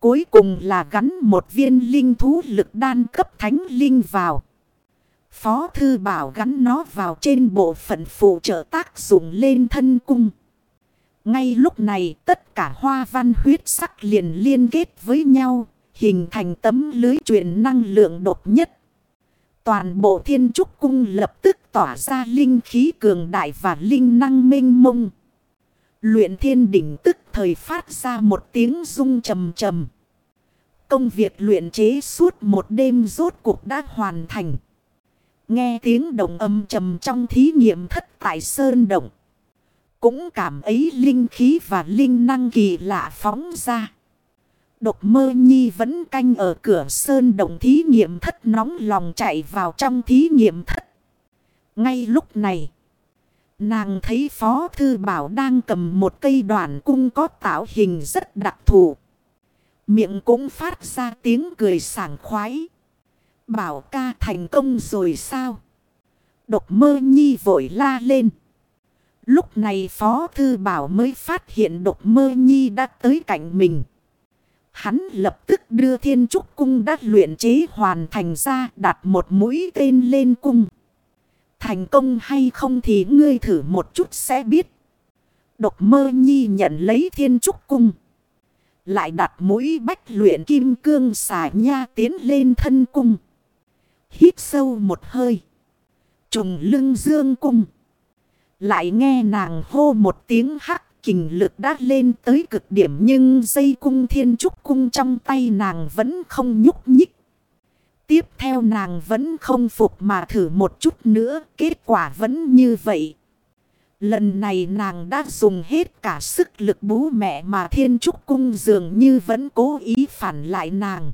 Cuối cùng là gắn một viên linh thú lực đan cấp thánh linh vào. Phó thư bảo gắn nó vào trên bộ phận phụ trợ tác dụng lên thân cung. Ngay lúc này tất cả hoa văn huyết sắc liền liên kết với nhau, hình thành tấm lưới truyền năng lượng đột nhất. Toàn bộ thiên trúc cung lập tức tỏa ra linh khí cường đại và linh năng minh mông. Luyện thiên đỉnh tức thời phát ra một tiếng rung trầm trầm. Công việc luyện chế suốt một đêm rốt cuộc đã hoàn thành. Nghe tiếng động âm trầm trong thí nghiệm thất tại Sơn Động. Cũng cảm ấy linh khí và linh năng kỳ lạ phóng ra. Độc mơ nhi vẫn canh ở cửa Sơn Động thí nghiệm thất nóng lòng chạy vào trong thí nghiệm thất. Ngay lúc này. Nàng thấy Phó Thư Bảo đang cầm một cây đoạn cung có tạo hình rất đặc thù. Miệng cũng phát ra tiếng cười sảng khoái. Bảo ca thành công rồi sao? Độc mơ nhi vội la lên. Lúc này Phó Thư Bảo mới phát hiện độc mơ nhi đã tới cạnh mình. Hắn lập tức đưa thiên trúc cung đã luyện chế hoàn thành ra, đặt một mũi tên lên cung. Thành công hay không thì ngươi thử một chút sẽ biết. Độc mơ nhi nhận lấy thiên trúc cung. Lại đặt mũi bách luyện kim cương xà nha tiến lên thân cung. Hít sâu một hơi. Trùng lưng dương cung. Lại nghe nàng hô một tiếng hắc kình lực đã lên tới cực điểm nhưng dây cung thiên trúc cung trong tay nàng vẫn không nhúc nhích. Tiếp theo nàng vẫn không phục mà thử một chút nữa, kết quả vẫn như vậy. Lần này nàng đã dùng hết cả sức lực bú mẹ mà thiên trúc cung dường như vẫn cố ý phản lại nàng.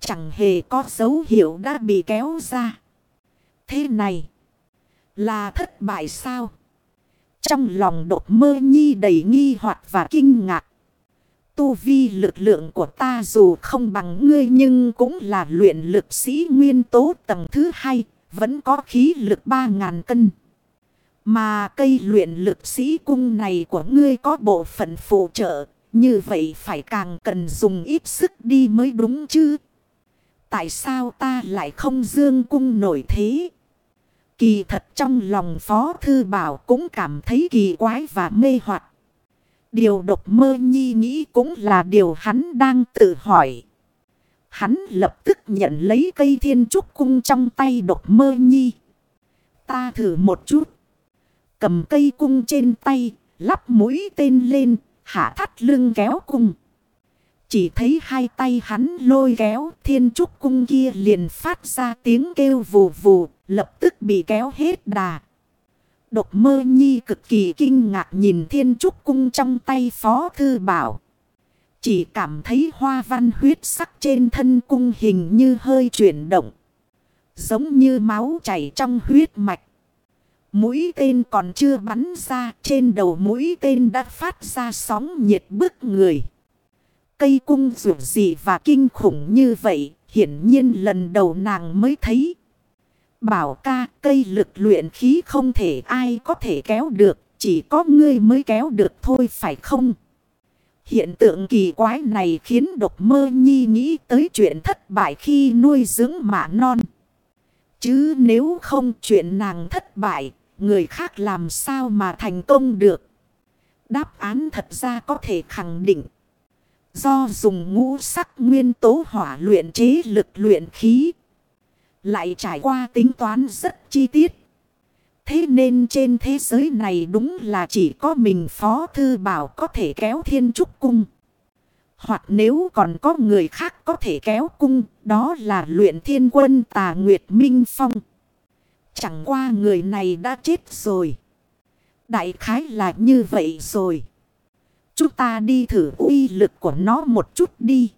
Chẳng hề có dấu hiệu đã bị kéo ra. Thế này là thất bại sao? Trong lòng đột mơ nhi đầy nghi hoặc và kinh ngạc. Tu vi lực lượng của ta dù không bằng ngươi nhưng cũng là luyện lực sĩ nguyên tố tầng thứ hai, vẫn có khí lực ba ngàn cân. Mà cây luyện lực sĩ cung này của ngươi có bộ phận phụ trợ, như vậy phải càng cần dùng ít sức đi mới đúng chứ. Tại sao ta lại không dương cung nổi thế? Kỳ thật trong lòng Phó Thư Bảo cũng cảm thấy kỳ quái và mê hoặc Điều độc mơ nhi nghĩ cũng là điều hắn đang tự hỏi. Hắn lập tức nhận lấy cây thiên trúc cung trong tay độc mơ nhi. Ta thử một chút. Cầm cây cung trên tay, lắp mũi tên lên, hạ thắt lưng kéo cung. Chỉ thấy hai tay hắn lôi kéo thiên trúc cung kia liền phát ra tiếng kêu vù vù, lập tức bị kéo hết đà. Độc mơ nhi cực kỳ kinh ngạc nhìn thiên trúc cung trong tay phó thư bảo. Chỉ cảm thấy hoa văn huyết sắc trên thân cung hình như hơi chuyển động. Giống như máu chảy trong huyết mạch. Mũi tên còn chưa bắn ra, trên đầu mũi tên đã phát ra sóng nhiệt bức người. Cây cung rủ dị và kinh khủng như vậy, hiển nhiên lần đầu nàng mới thấy. Bảo ca cây lực luyện khí không thể ai có thể kéo được. Chỉ có ngươi mới kéo được thôi phải không? Hiện tượng kỳ quái này khiến độc mơ nhi nghĩ tới chuyện thất bại khi nuôi dưỡng mạ non. Chứ nếu không chuyện nàng thất bại, người khác làm sao mà thành công được? Đáp án thật ra có thể khẳng định. Do dùng ngũ sắc nguyên tố hỏa luyện chế lực luyện khí. Lại trải qua tính toán rất chi tiết. Thế nên trên thế giới này đúng là chỉ có mình Phó Thư Bảo có thể kéo thiên trúc cung. Hoặc nếu còn có người khác có thể kéo cung, đó là luyện thiên quân tà Nguyệt Minh Phong. Chẳng qua người này đã chết rồi. Đại khái là như vậy rồi. Chúng ta đi thử uy lực của nó một chút đi.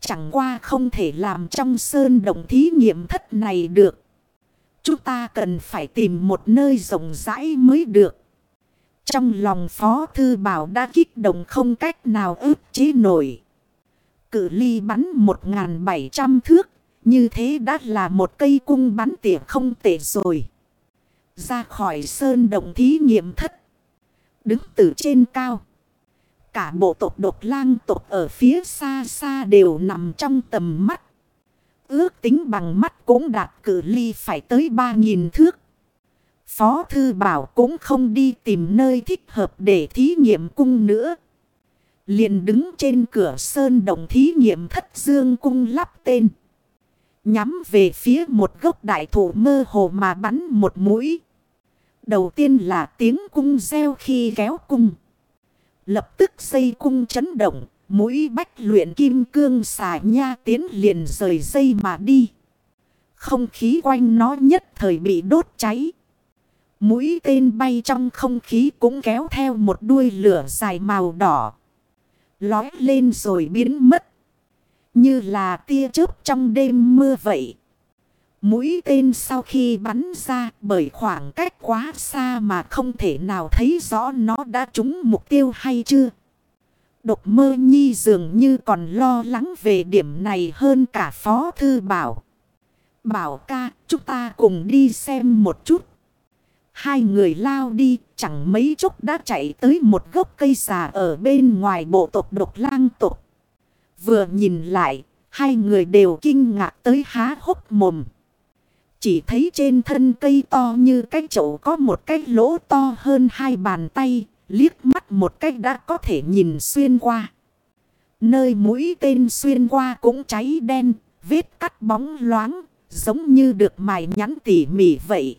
Chẳng qua không thể làm trong sơn động thí nghiệm thất này được. Chúng ta cần phải tìm một nơi rộng rãi mới được. Trong lòng Phó Thư Bảo đã kích động không cách nào ức chế nổi. Cử ly bắn 1.700 thước. Như thế đã là một cây cung bắn tỉa không tệ rồi. Ra khỏi sơn động thí nghiệm thất. Đứng từ trên cao cả bộ tộc độc lang tộc ở phía xa xa đều nằm trong tầm mắt. Ước tính bằng mắt cũng đạt cử ly phải tới 3.000 thước. Phó Thư Bảo cũng không đi tìm nơi thích hợp để thí nghiệm cung nữa. liền đứng trên cửa sơn đồng thí nghiệm thất dương cung lắp tên. Nhắm về phía một gốc đại thụ mơ hồ mà bắn một mũi. Đầu tiên là tiếng cung reo khi kéo cung. Lập tức xây cung chấn động, mũi bách luyện kim cương xà nha tiến liền rời dây mà đi. Không khí quanh nó nhất thời bị đốt cháy. Mũi tên bay trong không khí cũng kéo theo một đuôi lửa dài màu đỏ. Lói lên rồi biến mất. Như là tia chớp trong đêm mưa vậy. Mũi tên sau khi bắn ra bởi khoảng cách quá xa mà không thể nào thấy rõ nó đã trúng mục tiêu hay chưa. Độc mơ nhi dường như còn lo lắng về điểm này hơn cả phó thư bảo. Bảo ca chúng ta cùng đi xem một chút. Hai người lao đi chẳng mấy chốc đã chạy tới một gốc cây xà ở bên ngoài bộ tộc độc lang tộc. Vừa nhìn lại, hai người đều kinh ngạc tới há hốc mồm. Chỉ thấy trên thân cây to như cái chậu có một cái lỗ to hơn hai bàn tay, liếc mắt một cách đã có thể nhìn xuyên qua. Nơi mũi tên xuyên qua cũng cháy đen, vết cắt bóng loáng, giống như được mài nhắn tỉ mỉ vậy.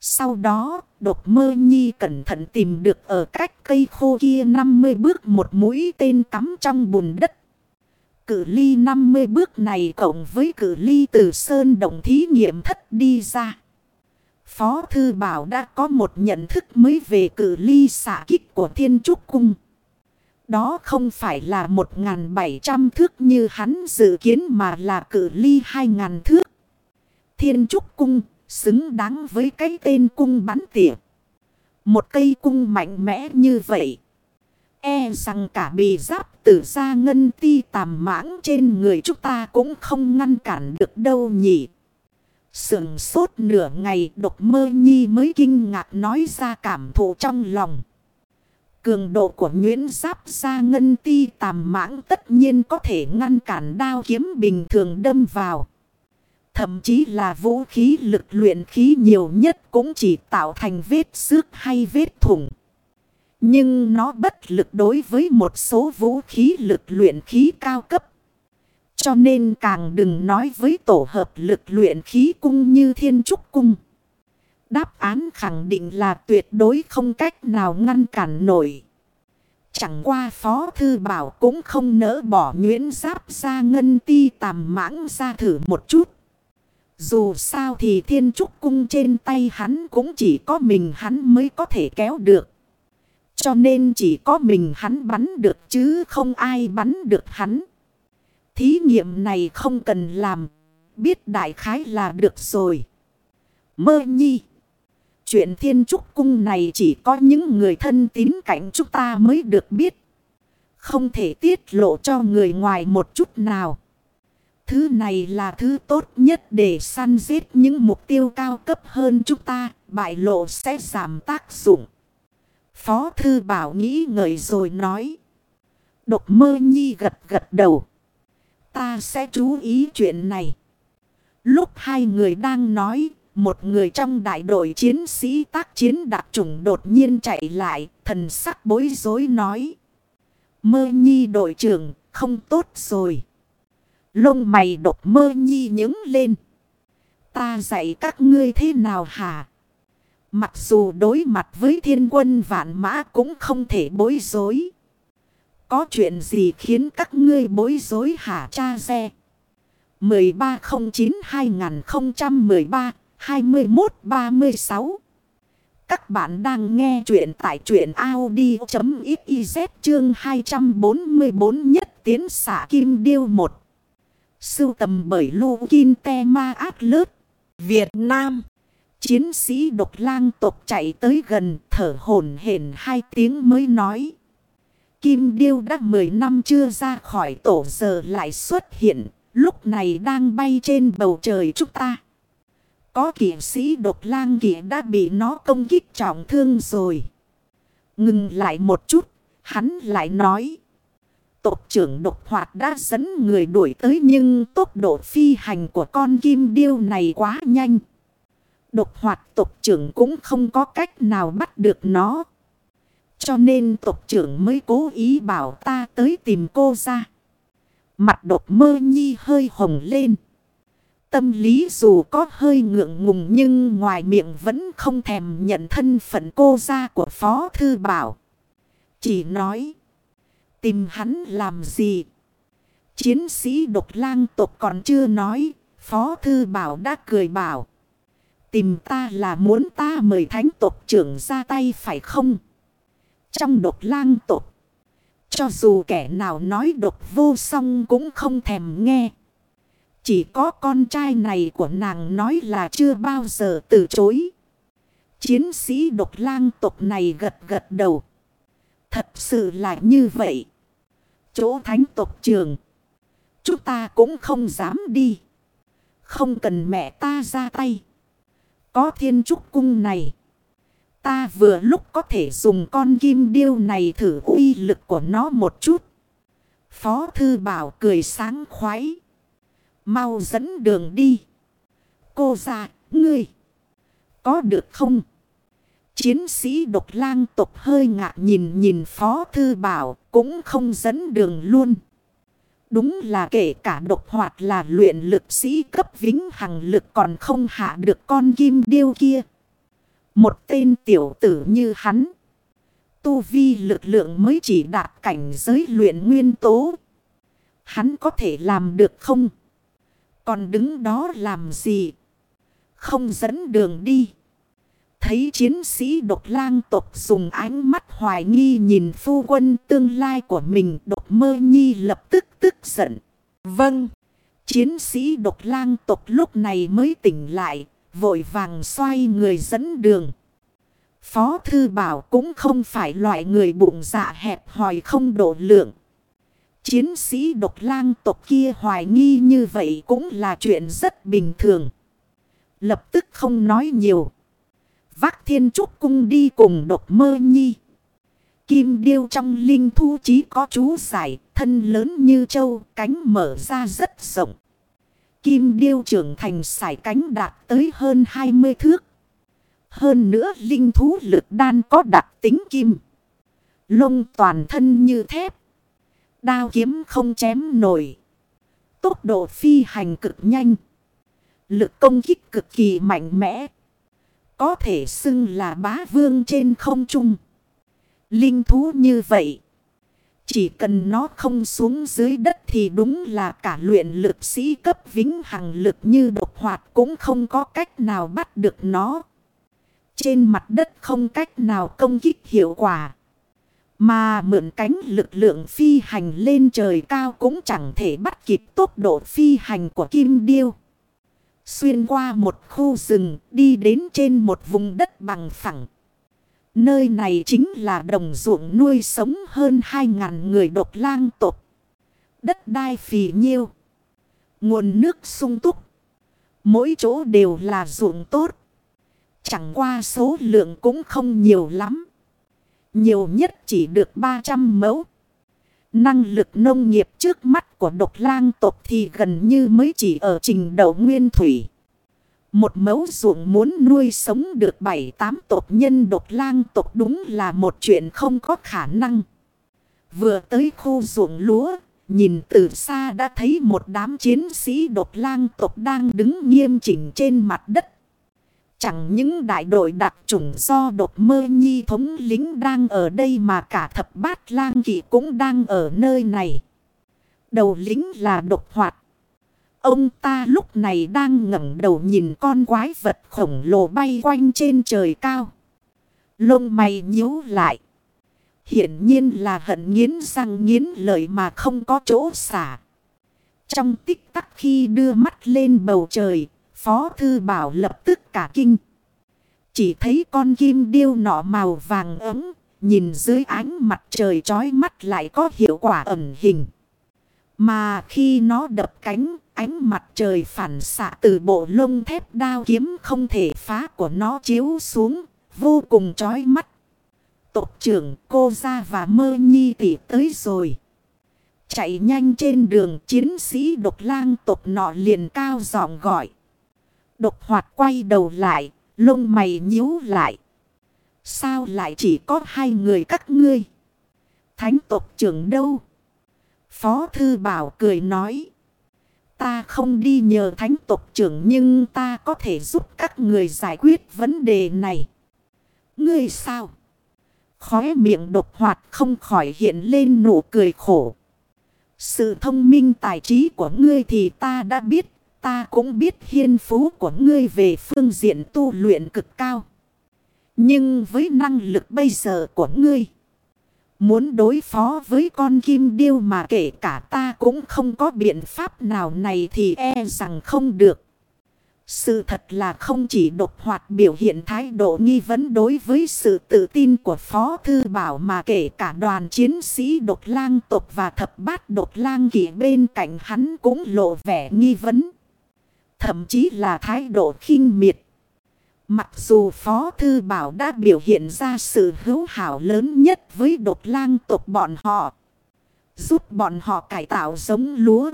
Sau đó, đột mơ nhi cẩn thận tìm được ở cách cây khô kia 50 bước một mũi tên cắm trong bùn đất. Cử ly 50 bước này cộng với cử ly từ sơn đồng thí nghiệm thất đi ra. Phó Thư Bảo đã có một nhận thức mới về cử ly xạ kích của Thiên Trúc Cung. Đó không phải là 1.700 thước như hắn dự kiến mà là cử ly 2.000 thước. Thiên Trúc Cung xứng đáng với cái tên cung bắn tỉa. Một cây cung mạnh mẽ như vậy. E rằng cả bì giáp tử ra ngân ti tàm mãng trên người chúng ta cũng không ngăn cản được đâu nhỉ. Sườn sốt nửa ngày, độc mơ nhi mới kinh ngạc nói ra cảm thụ trong lòng. Cường độ của nguyễn giáp ra ngân ti tàm mãng tất nhiên có thể ngăn cản đao kiếm bình thường đâm vào. Thậm chí là vũ khí, lực luyện khí nhiều nhất cũng chỉ tạo thành vết xước hay vết thủng. Nhưng nó bất lực đối với một số vũ khí lực luyện khí cao cấp. Cho nên càng đừng nói với tổ hợp lực luyện khí cung như thiên trúc cung. Đáp án khẳng định là tuyệt đối không cách nào ngăn cản nổi. Chẳng qua Phó Thư Bảo cũng không nỡ bỏ nguyễn giáp ra ngân ti tàm mãng ra thử một chút. Dù sao thì thiên trúc cung trên tay hắn cũng chỉ có mình hắn mới có thể kéo được. Cho nên chỉ có mình hắn bắn được chứ không ai bắn được hắn. Thí nghiệm này không cần làm. Biết đại khái là được rồi. Mơ nhi. Chuyện thiên trúc cung này chỉ có những người thân tín cảnh chúng ta mới được biết. Không thể tiết lộ cho người ngoài một chút nào. Thứ này là thứ tốt nhất để săn giết những mục tiêu cao cấp hơn chúng ta. Bại lộ sẽ giảm tác dụng. Phó Thư Bảo nghĩ ngợi rồi nói. Độc mơ nhi gật gật đầu. Ta sẽ chú ý chuyện này. Lúc hai người đang nói, một người trong đại đội chiến sĩ tác chiến đặc trùng đột nhiên chạy lại, thần sắc bối rối nói. Mơ nhi đội trưởng, không tốt rồi. Lông mày Độc mơ nhi nhứng lên. Ta dạy các ngươi thế nào hả? Mặc dù đối mặt với thiên quân vạn mã cũng không thể bối rối. Có chuyện gì khiến các ngươi bối rối hả cha xe? 1309-2013-2136 Các bạn đang nghe chuyện tại chuyện Audi.xyz chương 244 nhất tiến xả kim điêu 1. Sưu tầm bởi Lu Kinh Te Ma Át Lớt, Việt Nam. Chiến sĩ độc lang tộc chạy tới gần thở hổn hển hai tiếng mới nói. Kim Điêu đã 10 năm chưa ra khỏi tổ giờ lại xuất hiện, lúc này đang bay trên bầu trời chúng ta. Có kỷ sĩ độc lang kỷ đã bị nó công kích trọng thương rồi. Ngừng lại một chút, Hắn lại nói. Tộc trưởng độc hoạt đã dẫn người đuổi tới nhưng tốc độ phi hành của con kim điêu này quá nhanh. Độc hoạt tộc trưởng cũng không có cách nào bắt được nó. Cho nên tộc trưởng mới cố ý bảo ta tới tìm cô ra. Mặt độc mơ nhi hơi hồng lên. Tâm lý dù có hơi ngượng ngùng nhưng ngoài miệng vẫn không thèm nhận thân phận cô ra của Phó Thư Bảo. Chỉ nói. Tìm hắn làm gì? Chiến sĩ độc lang tộc còn chưa nói. Phó Thư Bảo đã cười bảo. Tìm ta là muốn ta mời thánh tộc trưởng ra tay phải không? Trong độc lang tộc. Cho dù kẻ nào nói độc vô song cũng không thèm nghe. Chỉ có con trai này của nàng nói là chưa bao giờ từ chối. Chiến sĩ độc lang tộc này gật gật đầu. Thật sự là như vậy. Chỗ thánh tộc trường. Chúng ta cũng không dám đi. Không cần mẹ ta ra tay. Có thiên trúc cung này. Ta vừa lúc có thể dùng con kim điêu này thử uy lực của nó một chút. Phó thư bảo cười sáng khoái. Mau dẫn đường đi. Cô già, ngươi. Có được không? Chiến sĩ độc lang tộc hơi ngạc nhìn nhìn Phó Thư Bảo cũng không dẫn đường luôn. Đúng là kể cả độc hoạt là luyện lực sĩ cấp vĩnh hằng lực còn không hạ được con kim điêu kia. Một tên tiểu tử như hắn. Tu vi lực lượng mới chỉ đạt cảnh giới luyện nguyên tố. Hắn có thể làm được không? Còn đứng đó làm gì? Không dẫn đường đi. Thấy chiến sĩ độc lang tộc dùng ánh mắt hoài nghi nhìn phu quân tương lai của mình độc mơ nhi lập tức tức giận. Vâng. Chiến sĩ độc lang tộc lúc này mới tỉnh lại, vội vàng xoay người dẫn đường. Phó Thư Bảo cũng không phải loại người bụng dạ hẹp hòi không độ lượng. Chiến sĩ độc lang tộc kia hoài nghi như vậy cũng là chuyện rất bình thường. Lập tức không nói nhiều. Vác thiên trúc cung đi cùng độc mơ nhi. Kim điêu trong linh thu chí có chú giải, thân lớn như châu, cánh mở ra rất rộng. Kim điêu trưởng thành sải cánh đạt tới hơn 20 thước. Hơn nữa linh thú lực đan có đặc tính kim. Lông toàn thân như thép. Đao kiếm không chém nổi. Tốc độ phi hành cực nhanh. Lực công kích cực kỳ mạnh mẽ. Có thể xưng là bá vương trên không trung. Linh thú như vậy. Chỉ cần nó không xuống dưới đất thì đúng là cả luyện lực sĩ cấp vĩnh hằng lực như độc hoạt cũng không có cách nào bắt được nó. Trên mặt đất không cách nào công kích hiệu quả. Mà mượn cánh lực lượng phi hành lên trời cao cũng chẳng thể bắt kịp tốc độ phi hành của kim điêu. Xuyên qua một khu rừng, đi đến trên một vùng đất bằng phẳng. Nơi này chính là đồng ruộng nuôi sống hơn 2.000 người độc lang tộc. Đất đai phì nhiêu. Nguồn nước sung túc. Mỗi chỗ đều là ruộng tốt. Chẳng qua số lượng cũng không nhiều lắm. Nhiều nhất chỉ được 300 mẫu. Năng lực nông nghiệp trước mắt của độc lang tộc thì gần như mới chỉ ở trình độ nguyên thủy. Một mẫu ruộng muốn nuôi sống được 7-8 tộc nhân độc lang tộc đúng là một chuyện không có khả năng. Vừa tới khu ruộng lúa, nhìn từ xa đã thấy một đám chiến sĩ độc lang tộc đang đứng nghiêm chỉnh trên mặt đất. Chẳng những đại đội đặc chủng do độc mơ nhi thống lính đang ở đây mà cả thập bát lang kỵ cũng đang ở nơi này. Đầu lính là độc hoạt. Ông ta lúc này đang ngẩng đầu nhìn con quái vật khổng lồ bay quanh trên trời cao. Lông mày nhíu lại. Hiển nhiên là hận nghiến răng nghiến lợi mà không có chỗ xả. Trong tích tắc khi đưa mắt lên bầu trời, Phó Thư Bảo lập tức cả kinh. Chỉ thấy con kim điêu nọ màu vàng ấm, nhìn dưới ánh mặt trời chói mắt lại có hiệu quả ẩn hình. Mà khi nó đập cánh, ánh mặt trời phản xạ từ bộ lông thép đao kiếm không thể phá của nó chiếu xuống, vô cùng chói mắt. tộc trưởng cô ra và mơ nhi tỷ tới rồi. Chạy nhanh trên đường chiến sĩ độc lang tộc nọ liền cao giọng gọi. Độc hoạt quay đầu lại, lông mày nhíu lại. Sao lại chỉ có hai người các ngươi? Thánh tộc trưởng đâu? Phó thư bảo cười nói. Ta không đi nhờ thánh tộc trưởng nhưng ta có thể giúp các người giải quyết vấn đề này. Ngươi sao? Khóe miệng độc hoạt không khỏi hiện lên nụ cười khổ. Sự thông minh tài trí của ngươi thì ta đã biết. Ta cũng biết hiên phú của ngươi về phương diện tu luyện cực cao. Nhưng với năng lực bây giờ của ngươi. Muốn đối phó với con kim điêu mà kể cả ta cũng không có biện pháp nào này thì e rằng không được. Sự thật là không chỉ độc hoạt biểu hiện thái độ nghi vấn đối với sự tự tin của Phó Thư Bảo mà kể cả đoàn chiến sĩ độc lang tộc và thập bát độc lang kỷ bên cạnh hắn cũng lộ vẻ nghi vấn. Thậm chí là thái độ khinh miệt. Mặc dù Phó Thư Bảo đã biểu hiện ra sự hữu hảo lớn nhất với đột lang tộc bọn họ. Giúp bọn họ cải tạo giống lúa.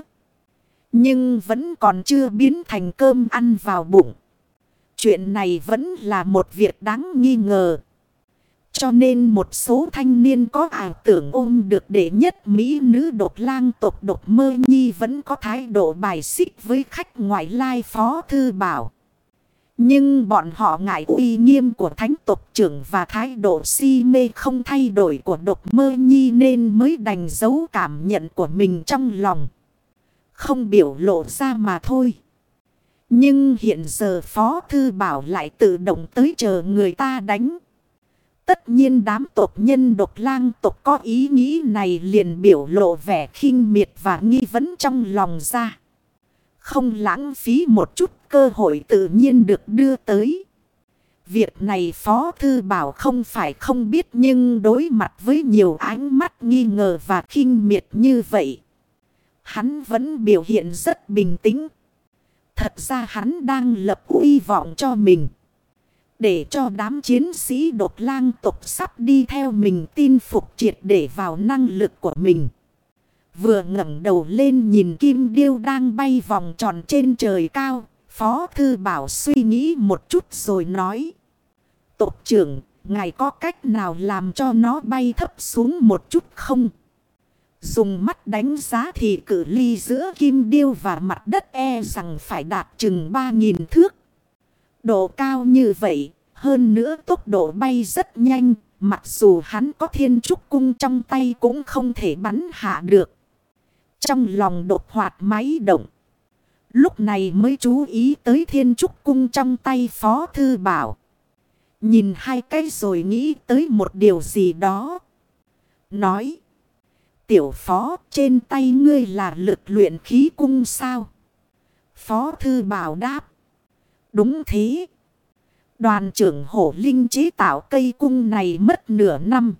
Nhưng vẫn còn chưa biến thành cơm ăn vào bụng. Chuyện này vẫn là một việc đáng nghi ngờ. Cho nên một số thanh niên có ảo tưởng ôm được đệ nhất Mỹ nữ đột lang tộc đột mơ nhi vẫn có thái độ bài xích với khách ngoại lai phó thư bảo. Nhưng bọn họ ngại uy nghiêm của thánh tộc trưởng và thái độ si mê không thay đổi của độc mơ nhi nên mới đành giấu cảm nhận của mình trong lòng. Không biểu lộ ra mà thôi. Nhưng hiện giờ Phó Thư Bảo lại tự động tới chờ người ta đánh. Tất nhiên đám tộc nhân độc lang tộc có ý nghĩ này liền biểu lộ vẻ khinh miệt và nghi vấn trong lòng ra. Không lãng phí một chút cơ hội tự nhiên được đưa tới. Việc này Phó Thư Bảo không phải không biết nhưng đối mặt với nhiều ánh mắt nghi ngờ và khinh miệt như vậy. Hắn vẫn biểu hiện rất bình tĩnh. Thật ra hắn đang lập uy vọng cho mình. Để cho đám chiến sĩ đột lang tục sắp đi theo mình tin phục triệt để vào năng lực của mình. Vừa ngẩng đầu lên nhìn kim điêu đang bay vòng tròn trên trời cao. Phó Thư Bảo suy nghĩ một chút rồi nói. Tộc trưởng, ngài có cách nào làm cho nó bay thấp xuống một chút không? Dùng mắt đánh giá thì cử ly giữa kim điêu và mặt đất e rằng phải đạt chừng 3.000 thước. Độ cao như vậy, hơn nữa tốc độ bay rất nhanh, mặc dù hắn có thiên trúc cung trong tay cũng không thể bắn hạ được. Trong lòng đột hoạt máy động. Lúc này mới chú ý tới thiên trúc cung trong tay phó thư bảo. Nhìn hai cái rồi nghĩ tới một điều gì đó. Nói. Tiểu phó, trên tay ngươi là lực luyện khí cung sao? Phó thư bảo đáp. Đúng thế. Đoàn trưởng hổ linh chế tạo cây cung này mất nửa năm.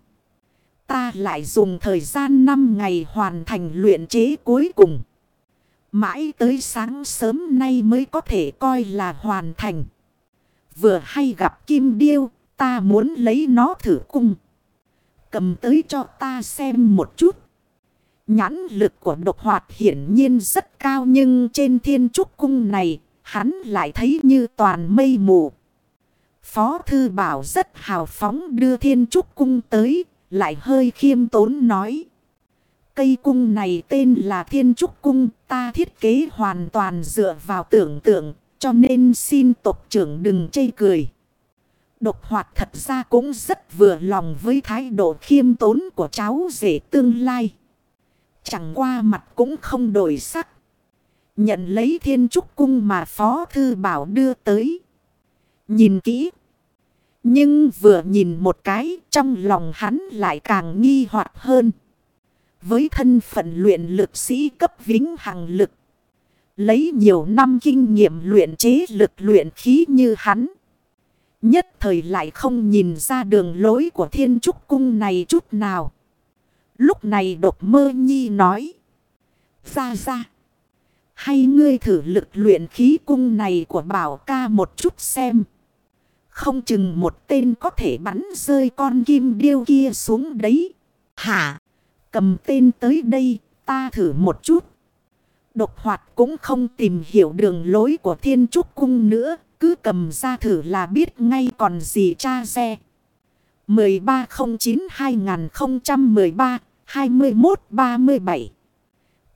Ta lại dùng thời gian 5 ngày hoàn thành luyện chế cuối cùng. Mãi tới sáng sớm nay mới có thể coi là hoàn thành. Vừa hay gặp Kim Điêu, ta muốn lấy nó thử cung. Cầm tới cho ta xem một chút. Nhãn lực của độc hoạt hiển nhiên rất cao nhưng trên thiên trúc cung này, hắn lại thấy như toàn mây mù. Phó Thư Bảo rất hào phóng đưa thiên trúc cung tới, lại hơi khiêm tốn nói. Cây cung này tên là Thiên Trúc Cung, ta thiết kế hoàn toàn dựa vào tưởng tượng, cho nên xin tộc trưởng đừng chê cười. Độc hoạt thật ra cũng rất vừa lòng với thái độ khiêm tốn của cháu rể tương lai. Chẳng qua mặt cũng không đổi sắc. Nhận lấy thiên trúc cung mà Phó Thư Bảo đưa tới. Nhìn kỹ. Nhưng vừa nhìn một cái, trong lòng hắn lại càng nghi hoặc hơn. Với thân phận luyện lực sĩ cấp vĩnh hằng lực. Lấy nhiều năm kinh nghiệm luyện chế lực luyện khí như hắn. Nhất thời lại không nhìn ra đường lối của thiên trúc cung này chút nào. Lúc này đột mơ nhi nói. Ra ra. Hay ngươi thử lực luyện khí cung này của bảo ca một chút xem. Không chừng một tên có thể bắn rơi con kim điêu kia xuống đấy. Hả? Cầm tên tới đây, ta thử một chút. Độc hoạt cũng không tìm hiểu đường lối của thiên trúc cung nữa. Cứ cầm ra thử là biết ngay còn gì cha xe. 1309-2013-2137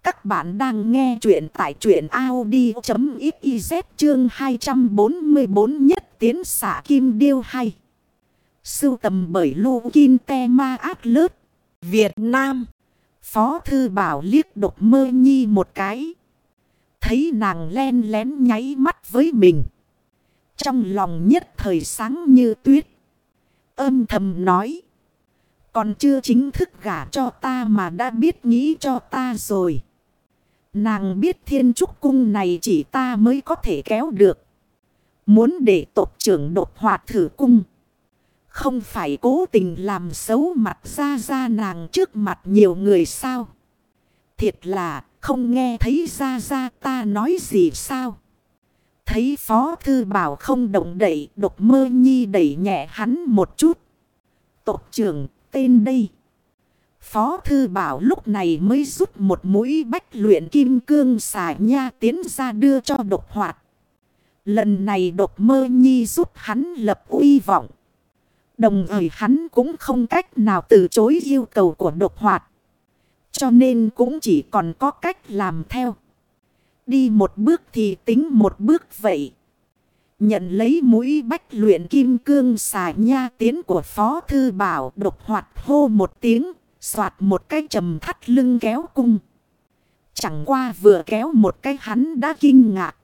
các bạn đang nghe chuyện tại chuyện Audi.xyz chương 244 nhất tiến xả kim điêu hay. Sưu tầm bởi Lô Kinh Te Ma Át lớp. Việt Nam. Phó Thư Bảo liếc độc mơ nhi một cái. Thấy nàng len lén nháy mắt với mình. Trong lòng nhất thời sáng như tuyết. Âm thầm nói. Còn chưa chính thức gả cho ta mà đã biết nghĩ cho ta rồi. Nàng biết thiên trúc cung này chỉ ta mới có thể kéo được. Muốn để tộc trưởng đột hoạt thử cung. Không phải cố tình làm xấu mặt ra ra nàng trước mặt nhiều người sao. Thiệt là không nghe thấy ra ra ta nói gì sao. Thấy Phó Thư Bảo không động đẩy, độc mơ nhi đẩy nhẹ hắn một chút. Tộc trưởng, tên đây. Phó Thư Bảo lúc này mới rút một mũi bách luyện kim cương xà nha tiến ra đưa cho độc hoạt. Lần này độc mơ nhi giúp hắn lập uy vọng. Đồng thời hắn cũng không cách nào từ chối yêu cầu của độc hoạt. Cho nên cũng chỉ còn có cách làm theo. Đi một bước thì tính một bước vậy. Nhận lấy mũi bách luyện kim cương xà nha tiến của Phó Thư Bảo độc hoạt hô một tiếng, soạt một cái trầm thắt lưng kéo cung. Chẳng qua vừa kéo một cái hắn đã kinh ngạc.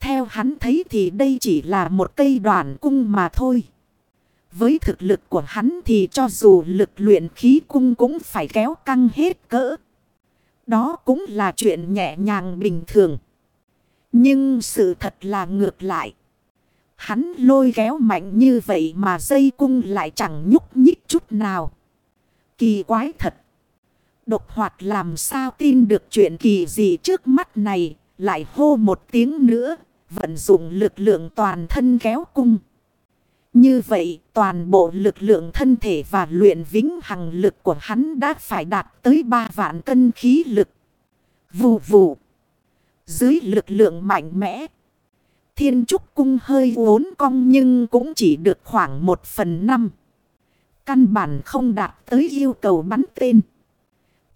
Theo hắn thấy thì đây chỉ là một cây đoạn cung mà thôi. Với thực lực của hắn thì cho dù lực luyện khí cung cũng phải kéo căng hết cỡ. Đó cũng là chuyện nhẹ nhàng bình thường. Nhưng sự thật là ngược lại. Hắn lôi kéo mạnh như vậy mà dây cung lại chẳng nhúc nhích chút nào. Kỳ quái thật. Độc hoạt làm sao tin được chuyện kỳ gì trước mắt này. Lại hô một tiếng nữa. Vận dụng lực lượng toàn thân kéo cung. Như vậy, toàn bộ lực lượng thân thể và luyện vĩnh hằng lực của hắn đã phải đạt tới 3 vạn cân khí lực. Vù vù. Dưới lực lượng mạnh mẽ. Thiên trúc cung hơi uốn cong nhưng cũng chỉ được khoảng 1 phần 5. Căn bản không đạt tới yêu cầu bắn tên.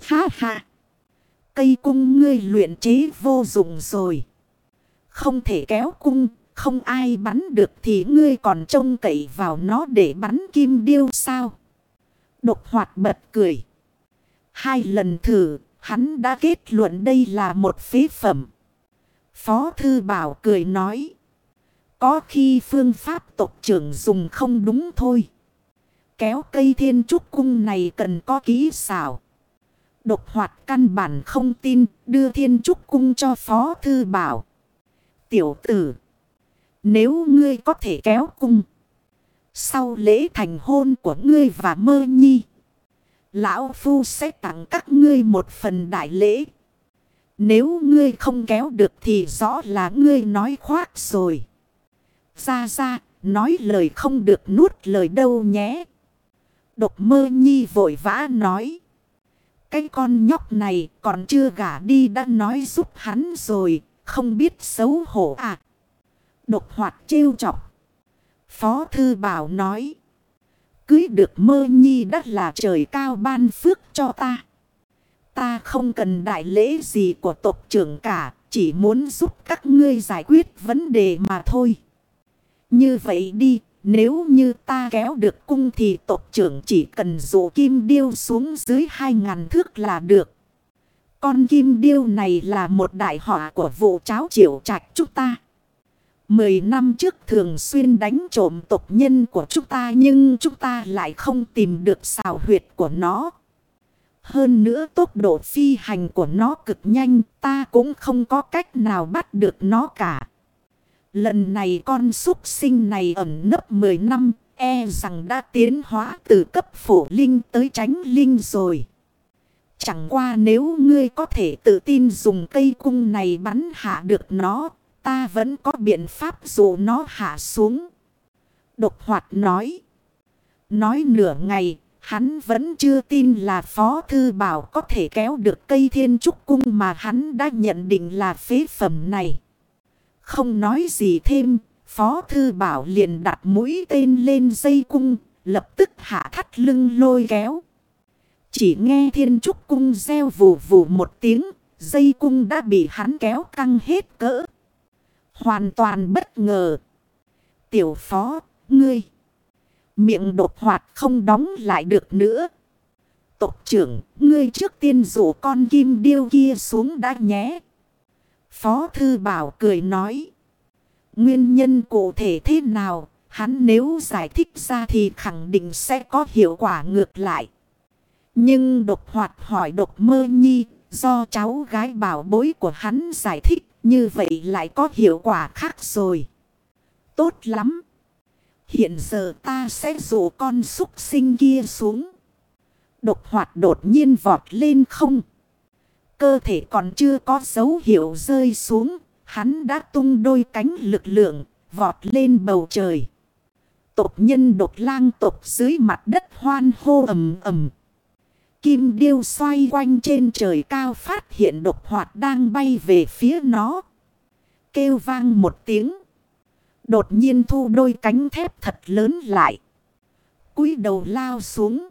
Ha ha. Cây cung ngươi luyện chế vô dụng rồi. Không thể kéo cung không ai bắn được thì ngươi còn trông cậy vào nó để bắn kim điêu sao? Độc hoạt bật cười. Hai lần thử, hắn đã kết luận đây là một phế phẩm. Phó Thư Bảo cười nói. Có khi phương pháp tộc trưởng dùng không đúng thôi. Kéo cây thiên trúc cung này cần có kỹ xảo. Độc hoạt căn bản không tin đưa thiên trúc cung cho Phó Thư Bảo. Tiểu tử. Nếu ngươi có thể kéo cung. Sau lễ thành hôn của ngươi và mơ nhi. Lão Phu sẽ tặng các ngươi một phần đại lễ. Nếu ngươi không kéo được thì rõ là ngươi nói khoác rồi. Ra ra, nói lời không được nuốt lời đâu nhé. Độc mơ nhi vội vã nói. Cái con nhóc này còn chưa gả đi đã nói giúp hắn rồi, không biết xấu hổ à độc hoạt trêu chọc. Phó Thư Bảo nói. Cưới được mơ nhi đất là trời cao ban phước cho ta. Ta không cần đại lễ gì của tộc trưởng cả. Chỉ muốn giúp các ngươi giải quyết vấn đề mà thôi. Như vậy đi. Nếu như ta kéo được cung thì tộc trưởng chỉ cần dụ kim điêu xuống dưới hai ngàn thước là được. Con kim điêu này là một đại họa của vụ cháo triệu trạch chúng ta. Mười năm trước thường xuyên đánh trộm tộc nhân của chúng ta nhưng chúng ta lại không tìm được xào huyệt của nó. Hơn nữa tốc độ phi hành của nó cực nhanh, ta cũng không có cách nào bắt được nó cả. Lần này con súc sinh này ẩn nấp 10 năm e rằng đã tiến hóa từ cấp phổ linh tới tránh linh rồi. Chẳng qua nếu ngươi có thể tự tin dùng cây cung này bắn hạ được nó Ta vẫn có biện pháp dụ nó hạ xuống. Độc hoạt nói. Nói nửa ngày, hắn vẫn chưa tin là Phó Thư Bảo có thể kéo được cây thiên trúc cung mà hắn đã nhận định là phế phẩm này. Không nói gì thêm, Phó Thư Bảo liền đặt mũi tên lên dây cung, lập tức hạ thắt lưng lôi kéo. Chỉ nghe thiên trúc cung reo vù vù một tiếng, dây cung đã bị hắn kéo căng hết cỡ. Hoàn toàn bất ngờ. Tiểu phó, ngươi. Miệng đột hoạt không đóng lại được nữa. Tộc trưởng, ngươi trước tiên rủ con kim điêu kia xuống đã nhé. Phó thư bảo cười nói. Nguyên nhân cụ thể thế nào, hắn nếu giải thích ra thì khẳng định sẽ có hiệu quả ngược lại. Nhưng độc hoạt hỏi độc mơ nhi, do cháu gái bảo bối của hắn giải thích, như vậy lại có hiệu quả khác rồi. Tốt lắm. Hiện giờ ta sẽ dụ con súc sinh kia xuống. Độc hoạt đột nhiên vọt lên không. Cơ thể còn chưa có dấu hiệu rơi xuống. Hắn đã tung đôi cánh lực lượng, vọt lên bầu trời. Tộc nhân đột lang tộc dưới mặt đất hoan hô ầm ầm. Kim điêu xoay quanh trên trời cao phát hiện độc hoạt đang bay về phía nó. Kêu vang một tiếng. Đột nhiên thu đôi cánh thép thật lớn lại. cúi đầu lao xuống.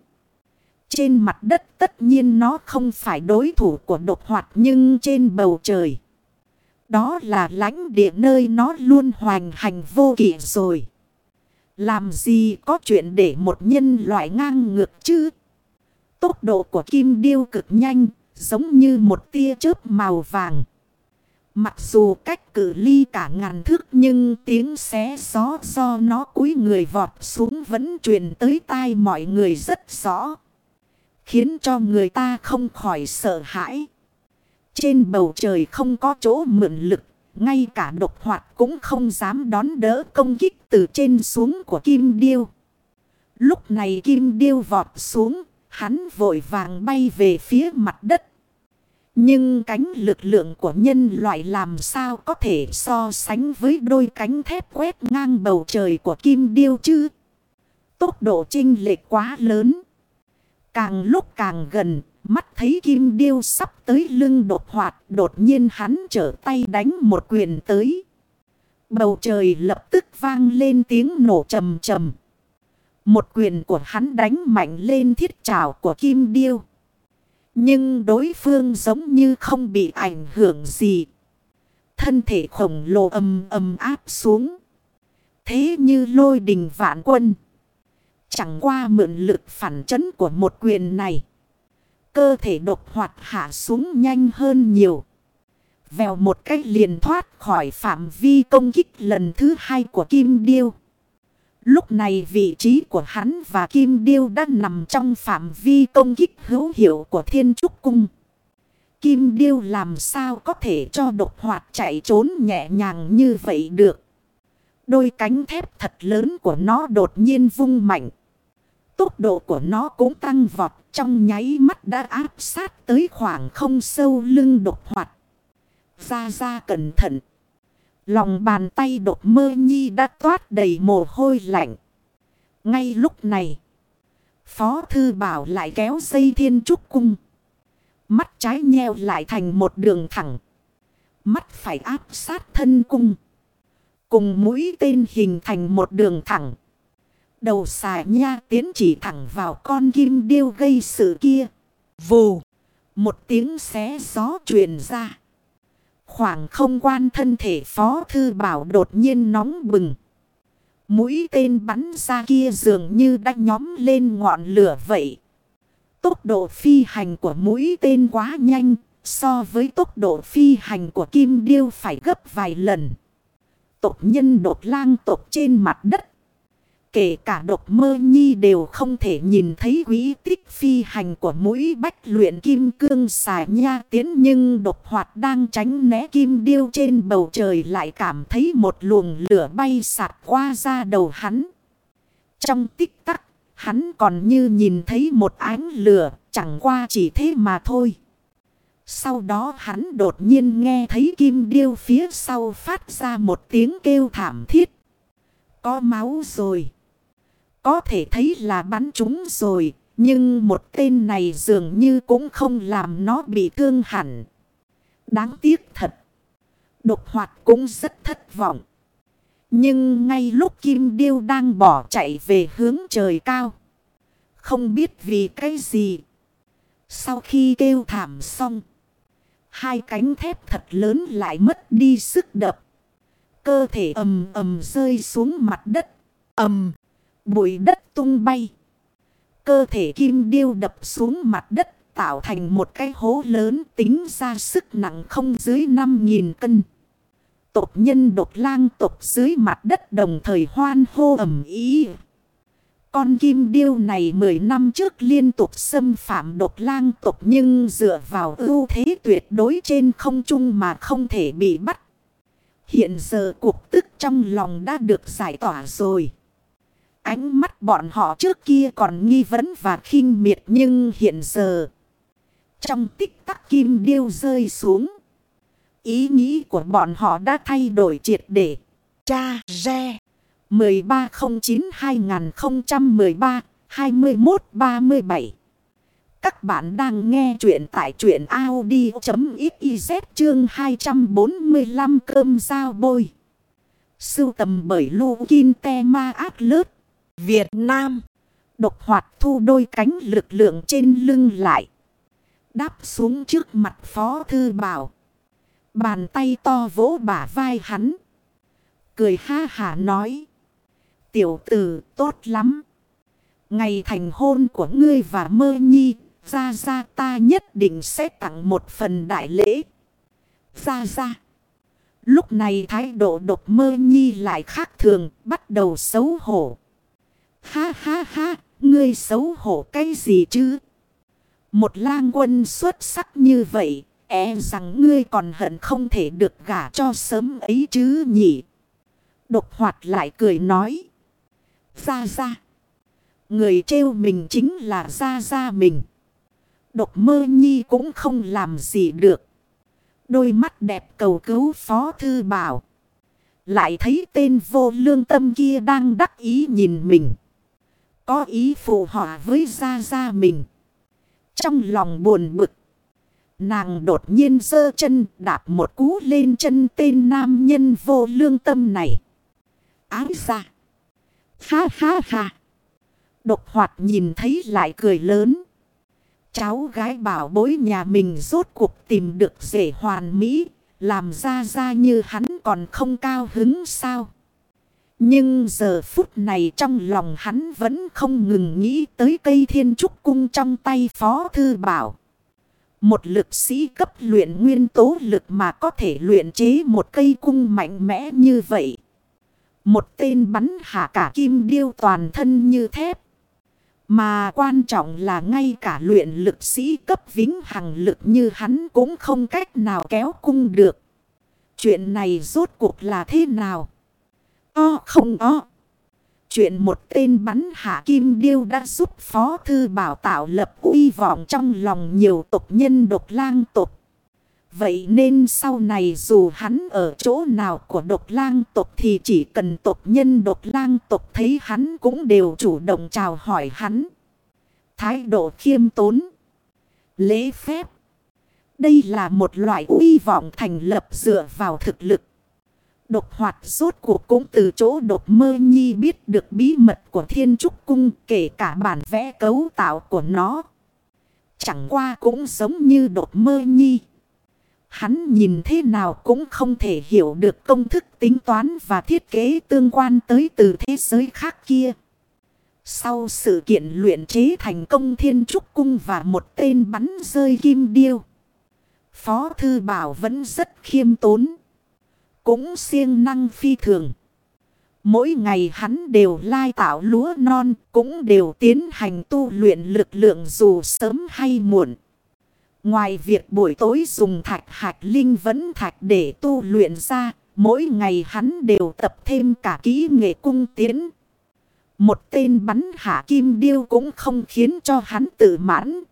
Trên mặt đất tất nhiên nó không phải đối thủ của độc hoạt nhưng trên bầu trời. Đó là lãnh địa nơi nó luôn hoành hành vô kỷ rồi. Làm gì có chuyện để một nhân loại ngang ngược chứ? Tốc độ của kim điêu cực nhanh, giống như một tia chớp màu vàng. Mặc dù cách cử ly cả ngàn thước nhưng tiếng xé gió do nó cúi người vọt xuống vẫn truyền tới tai mọi người rất rõ. Khiến cho người ta không khỏi sợ hãi. Trên bầu trời không có chỗ mượn lực. Ngay cả độc hoạt cũng không dám đón đỡ công kích từ trên xuống của Kim Điêu. Lúc này Kim Điêu vọt xuống. Hắn vội vàng bay về phía mặt đất. Nhưng cánh lực lượng của nhân loại làm sao có thể so sánh với đôi cánh thép quét ngang bầu trời của Kim Điêu chứ? Tốc độ trinh lệch quá lớn. Càng lúc càng gần, mắt thấy Kim Điêu sắp tới lưng đột hoạt, đột nhiên hắn trở tay đánh một quyền tới. Bầu trời lập tức vang lên tiếng nổ trầm trầm. Một quyền của hắn đánh mạnh lên thiết trào của Kim Điêu. Nhưng đối phương giống như không bị ảnh hưởng gì. Thân thể khổng lồ ầm ầm áp xuống. Thế như lôi đình vạn quân. Chẳng qua mượn lực phản chấn của một quyền này. Cơ thể độc hoạt hạ xuống nhanh hơn nhiều. Vèo một cách liền thoát khỏi phạm vi công kích lần thứ hai của Kim Điêu. Lúc này vị trí của hắn và Kim Điêu đã nằm trong phạm vi công kích hữu hiệu của Thiên Trúc Cung. Kim Điêu làm sao có thể cho độc hoạt chạy trốn nhẹ nhàng như vậy được. Đôi cánh thép thật lớn của nó đột nhiên vung mạnh. Tốc độ của nó cũng tăng vọt trong nháy mắt đã áp sát tới khoảng không sâu lưng đột hoạt. Ra ra cẩn thận. Lòng bàn tay đột mơ nhi đã toát đầy mồ hôi lạnh. Ngay lúc này, Phó Thư Bảo lại kéo dây thiên trúc cung. Mắt trái nheo lại thành một đường thẳng. Mắt phải áp sát thân cung. Cùng mũi tên hình thành một đường thẳng. Đầu xài nha tiến chỉ thẳng vào con kim điêu gây sự kia. Vù. Một tiếng xé gió truyền ra. Khoảng không quan thân thể phó thư bảo đột nhiên nóng bừng. Mũi tên bắn ra kia dường như đã nhóm lên ngọn lửa vậy. Tốc độ phi hành của mũi tên quá nhanh, so với tốc độ phi hành của kim điêu phải gấp vài lần. Tộc nhân đột lang tộc trên mặt đất Kể cả độc mơ nhi đều không thể nhìn thấy quý tích phi hành của mũi bách luyện kim cương xài nha tiến nhưng độc hoạt đang tránh né kim điêu trên bầu trời lại cảm thấy một luồng lửa bay sạt qua ra đầu hắn. Trong tích tắc, hắn còn như nhìn thấy một ánh lửa, chẳng qua chỉ thế mà thôi. Sau đó hắn đột nhiên nghe thấy kim điêu phía sau phát ra một tiếng kêu thảm thiết. Có máu rồi có thể thấy là bắn chúng rồi. Nhưng một tên này dường như cũng không làm nó bị thương hẳn. Đáng tiếc thật. Độc hoạt cũng rất thất vọng. Nhưng ngay lúc Kim Điêu đang bỏ chạy về hướng trời cao. Không biết vì cái gì. Sau khi kêu thảm xong. Hai cánh thép thật lớn lại mất đi sức đập. Cơ thể ầm ầm rơi xuống mặt đất. ầm Bụi đất tung bay. Cơ thể kim điêu đập xuống mặt đất, tạo thành một cái hố lớn tính ra sức nặng không dưới 5.000 cân. Tộc nhân đột lang tộc dưới mặt đất đồng thời hoan hô ẩm ý. Con kim điêu này 10 năm trước liên tục xâm phạm độc lang tộc nhưng dựa vào ưu thế tuyệt đối trên không trung mà không thể bị bắt. Hiện giờ cuộc tức trong lòng đã được giải tỏa rồi. Ánh mắt bọn họ trước kia còn nghi vấn và khinh miệt nhưng hiện giờ. Trong tích tắc kim điêu rơi xuống. Ý nghĩ của bọn họ đã thay đổi triệt để. Cha Re 1309-2013-2137 Các bạn đang nghe chuyện tại chuyện Audi.xyz chương 245 cơm dao bôi. Sưu tầm bởi Lô Kinh Te Ma Át Việt Nam. Độc hoạt thu đôi cánh lực lượng trên lưng lại. Đáp xuống trước mặt Phó Thư Bảo. Bàn tay to vỗ bả vai hắn. Cười ha hả nói. Tiểu tử, tốt lắm. Ngày thành hôn của ngươi và mơ nhi. Ra ra ta nhất định sẽ tặng một phần đại lễ. Ra ra. Lúc này thái độ độc mơ nhi lại khác thường. Bắt đầu xấu hổ. Ha ha ha. Ngươi xấu hổ cái gì chứ? Một lang quân xuất sắc như vậy. E rằng ngươi còn hận không thể được gả cho sớm ấy chứ nhỉ. Độc hoạt lại cười nói. Ra ra. Người trêu mình chính là ra ra mình. Độc mơ nhi cũng không làm gì được. Đôi mắt đẹp cầu cứu phó thư bảo. Lại thấy tên vô lương tâm kia đang đắc ý nhìn mình. Có ý phụ họa với gia gia mình. Trong lòng buồn bực. Nàng đột nhiên giơ chân đạp một cú lên chân tên nam nhân vô lương tâm này. Áo ra. Ha ha ha. Độc hoạt nhìn thấy lại cười lớn. Cháu gái bảo bối nhà mình rốt cuộc tìm được rể hoàn mỹ. Làm ra ra như hắn còn không cao hứng sao. Nhưng giờ phút này trong lòng hắn vẫn không ngừng nghĩ tới cây thiên trúc cung trong tay phó thư bảo. Một lực sĩ cấp luyện nguyên tố lực mà có thể luyện chế một cây cung mạnh mẽ như vậy. Một tên bắn hạ cả kim điêu toàn thân như thép. Mà quan trọng là ngay cả luyện lực sĩ cấp vĩnh hằng lực như hắn cũng không cách nào kéo cung được. Chuyện này rốt cuộc là thế nào? O không o. Chuyện một tên bắn hạ kim điêu đã giúp Phó Thư Bảo tạo lập uy vọng trong lòng nhiều tộc nhân độc lang tộc. Vậy nên sau này dù hắn ở chỗ nào của độc lang tộc thì chỉ cần tộc nhân độc lang tộc thấy hắn cũng đều chủ động chào hỏi hắn. Thái độ khiêm tốn. Lễ phép. Đây là một loại uy vọng thành lập dựa vào thực lực. Độc hoạt, rốt cuộc cũng từ chỗ độc mơ nhi biết được bí mật của thiên trúc cung, kể cả bản vẽ cấu tạo của nó. Chẳng qua cũng giống như độc mơ nhi. Hắn nhìn thế nào cũng không thể hiểu được công thức tính toán và thiết kế tương quan tới từ thế giới khác kia. Sau sự kiện luyện chế thành công thiên trúc cung và một tên bắn rơi kim điêu. Phó Thư Bảo vẫn rất khiêm tốn. Cũng siêng năng phi thường. Mỗi ngày hắn đều lai tạo lúa non, cũng đều tiến hành tu luyện lực lượng dù sớm hay muộn. Ngoài việc buổi tối dùng thạch hạch linh vẫn thạch để tu luyện ra, mỗi ngày hắn đều tập thêm cả kỹ nghệ cung tiến. Một tên bắn hạ kim điêu cũng không khiến cho hắn tự mãn.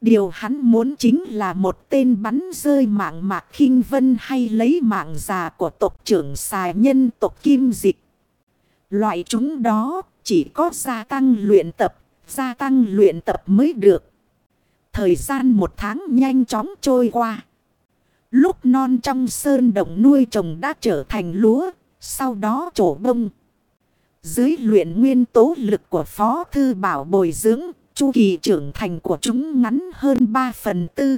Điều hắn muốn chính là một tên bắn rơi mạng mạc khinh vân hay lấy mạng già của tộc trưởng xài nhân tộc kim dịch. Loại chúng đó chỉ có gia tăng luyện tập, gia tăng luyện tập mới được. Thời gian một tháng nhanh chóng trôi qua. Lúc non trong sơn động nuôi trồng đã trở thành lúa, sau đó trổ bông. Dưới luyện nguyên tố lực của Phó Thư Bảo bồi dưỡng, chu kỳ trưởng thành của chúng ngắn hơn 3 phần tư.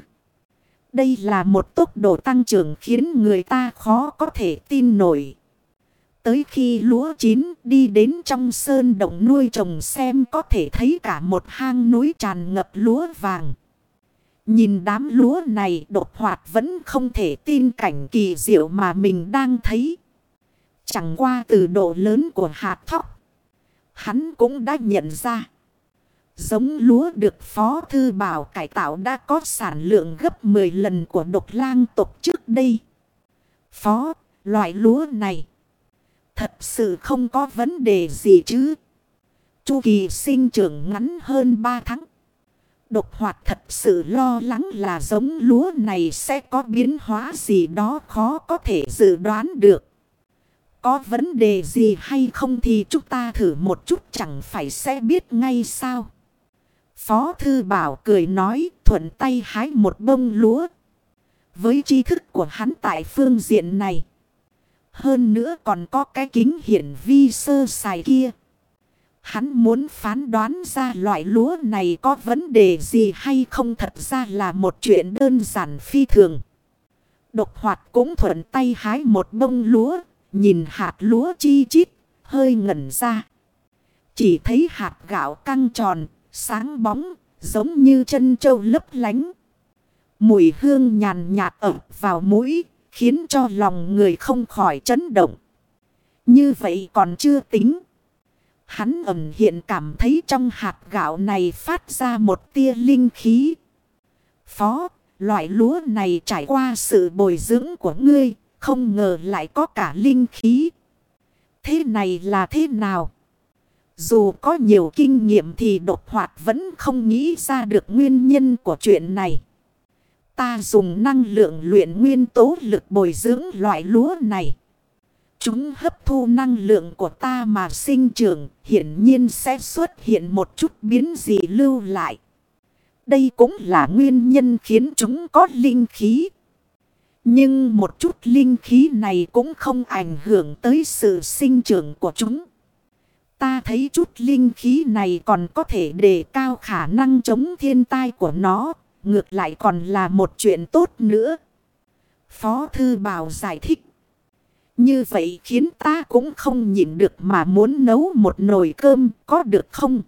Đây là một tốc độ tăng trưởng khiến người ta khó có thể tin nổi. Tới khi lúa chín đi đến trong sơn động nuôi trồng xem có thể thấy cả một hang núi tràn ngập lúa vàng. Nhìn đám lúa này đột hoạt vẫn không thể tin cảnh kỳ diệu mà mình đang thấy. Chẳng qua từ độ lớn của hạt thóc. Hắn cũng đã nhận ra. Giống lúa được Phó Thư Bảo cải tạo đã có sản lượng gấp 10 lần của độc lang tộc trước đây. Phó, loại lúa này. Thật sự không có vấn đề gì chứ. Chu kỳ sinh trưởng ngắn hơn 3 tháng. Độc hoạt thật sự lo lắng là giống lúa này sẽ có biến hóa gì đó khó có thể dự đoán được. Có vấn đề gì hay không thì chúng ta thử một chút chẳng phải sẽ biết ngay sao. Phó Thư Bảo cười nói thuận tay hái một bông lúa. Với tri thức của hắn tại phương diện này. Hơn nữa còn có cái kính hiển vi sơ sài kia. Hắn muốn phán đoán ra loại lúa này có vấn đề gì hay không thật ra là một chuyện đơn giản phi thường. Độc hoạt cũng thuận tay hái một bông lúa, nhìn hạt lúa chi chít, hơi ngẩn ra. Chỉ thấy hạt gạo căng tròn, sáng bóng, giống như chân trâu lấp lánh. Mùi hương nhàn nhạt ẩm vào mũi, khiến cho lòng người không khỏi chấn động. Như vậy còn chưa tính. Hắn ẩm hiện cảm thấy trong hạt gạo này phát ra một tia linh khí. Phó, loại lúa này trải qua sự bồi dưỡng của ngươi, không ngờ lại có cả linh khí. Thế này là thế nào? Dù có nhiều kinh nghiệm thì độc hoạt vẫn không nghĩ ra được nguyên nhân của chuyện này. Ta dùng năng lượng luyện nguyên tố lực bồi dưỡng loại lúa này. Chúng hấp thu năng lượng của ta mà sinh trưởng, hiển nhiên sẽ xuất hiện một chút biến dị lưu lại. Đây cũng là nguyên nhân khiến chúng có linh khí. Nhưng một chút linh khí này cũng không ảnh hưởng tới sự sinh trưởng của chúng. Ta thấy chút linh khí này còn có thể đề cao khả năng chống thiên tai của nó. Ngược lại còn là một chuyện tốt nữa. Phó Thư Bảo giải thích. Như vậy khiến ta cũng không nhịn được mà muốn nấu một nồi cơm, có được không?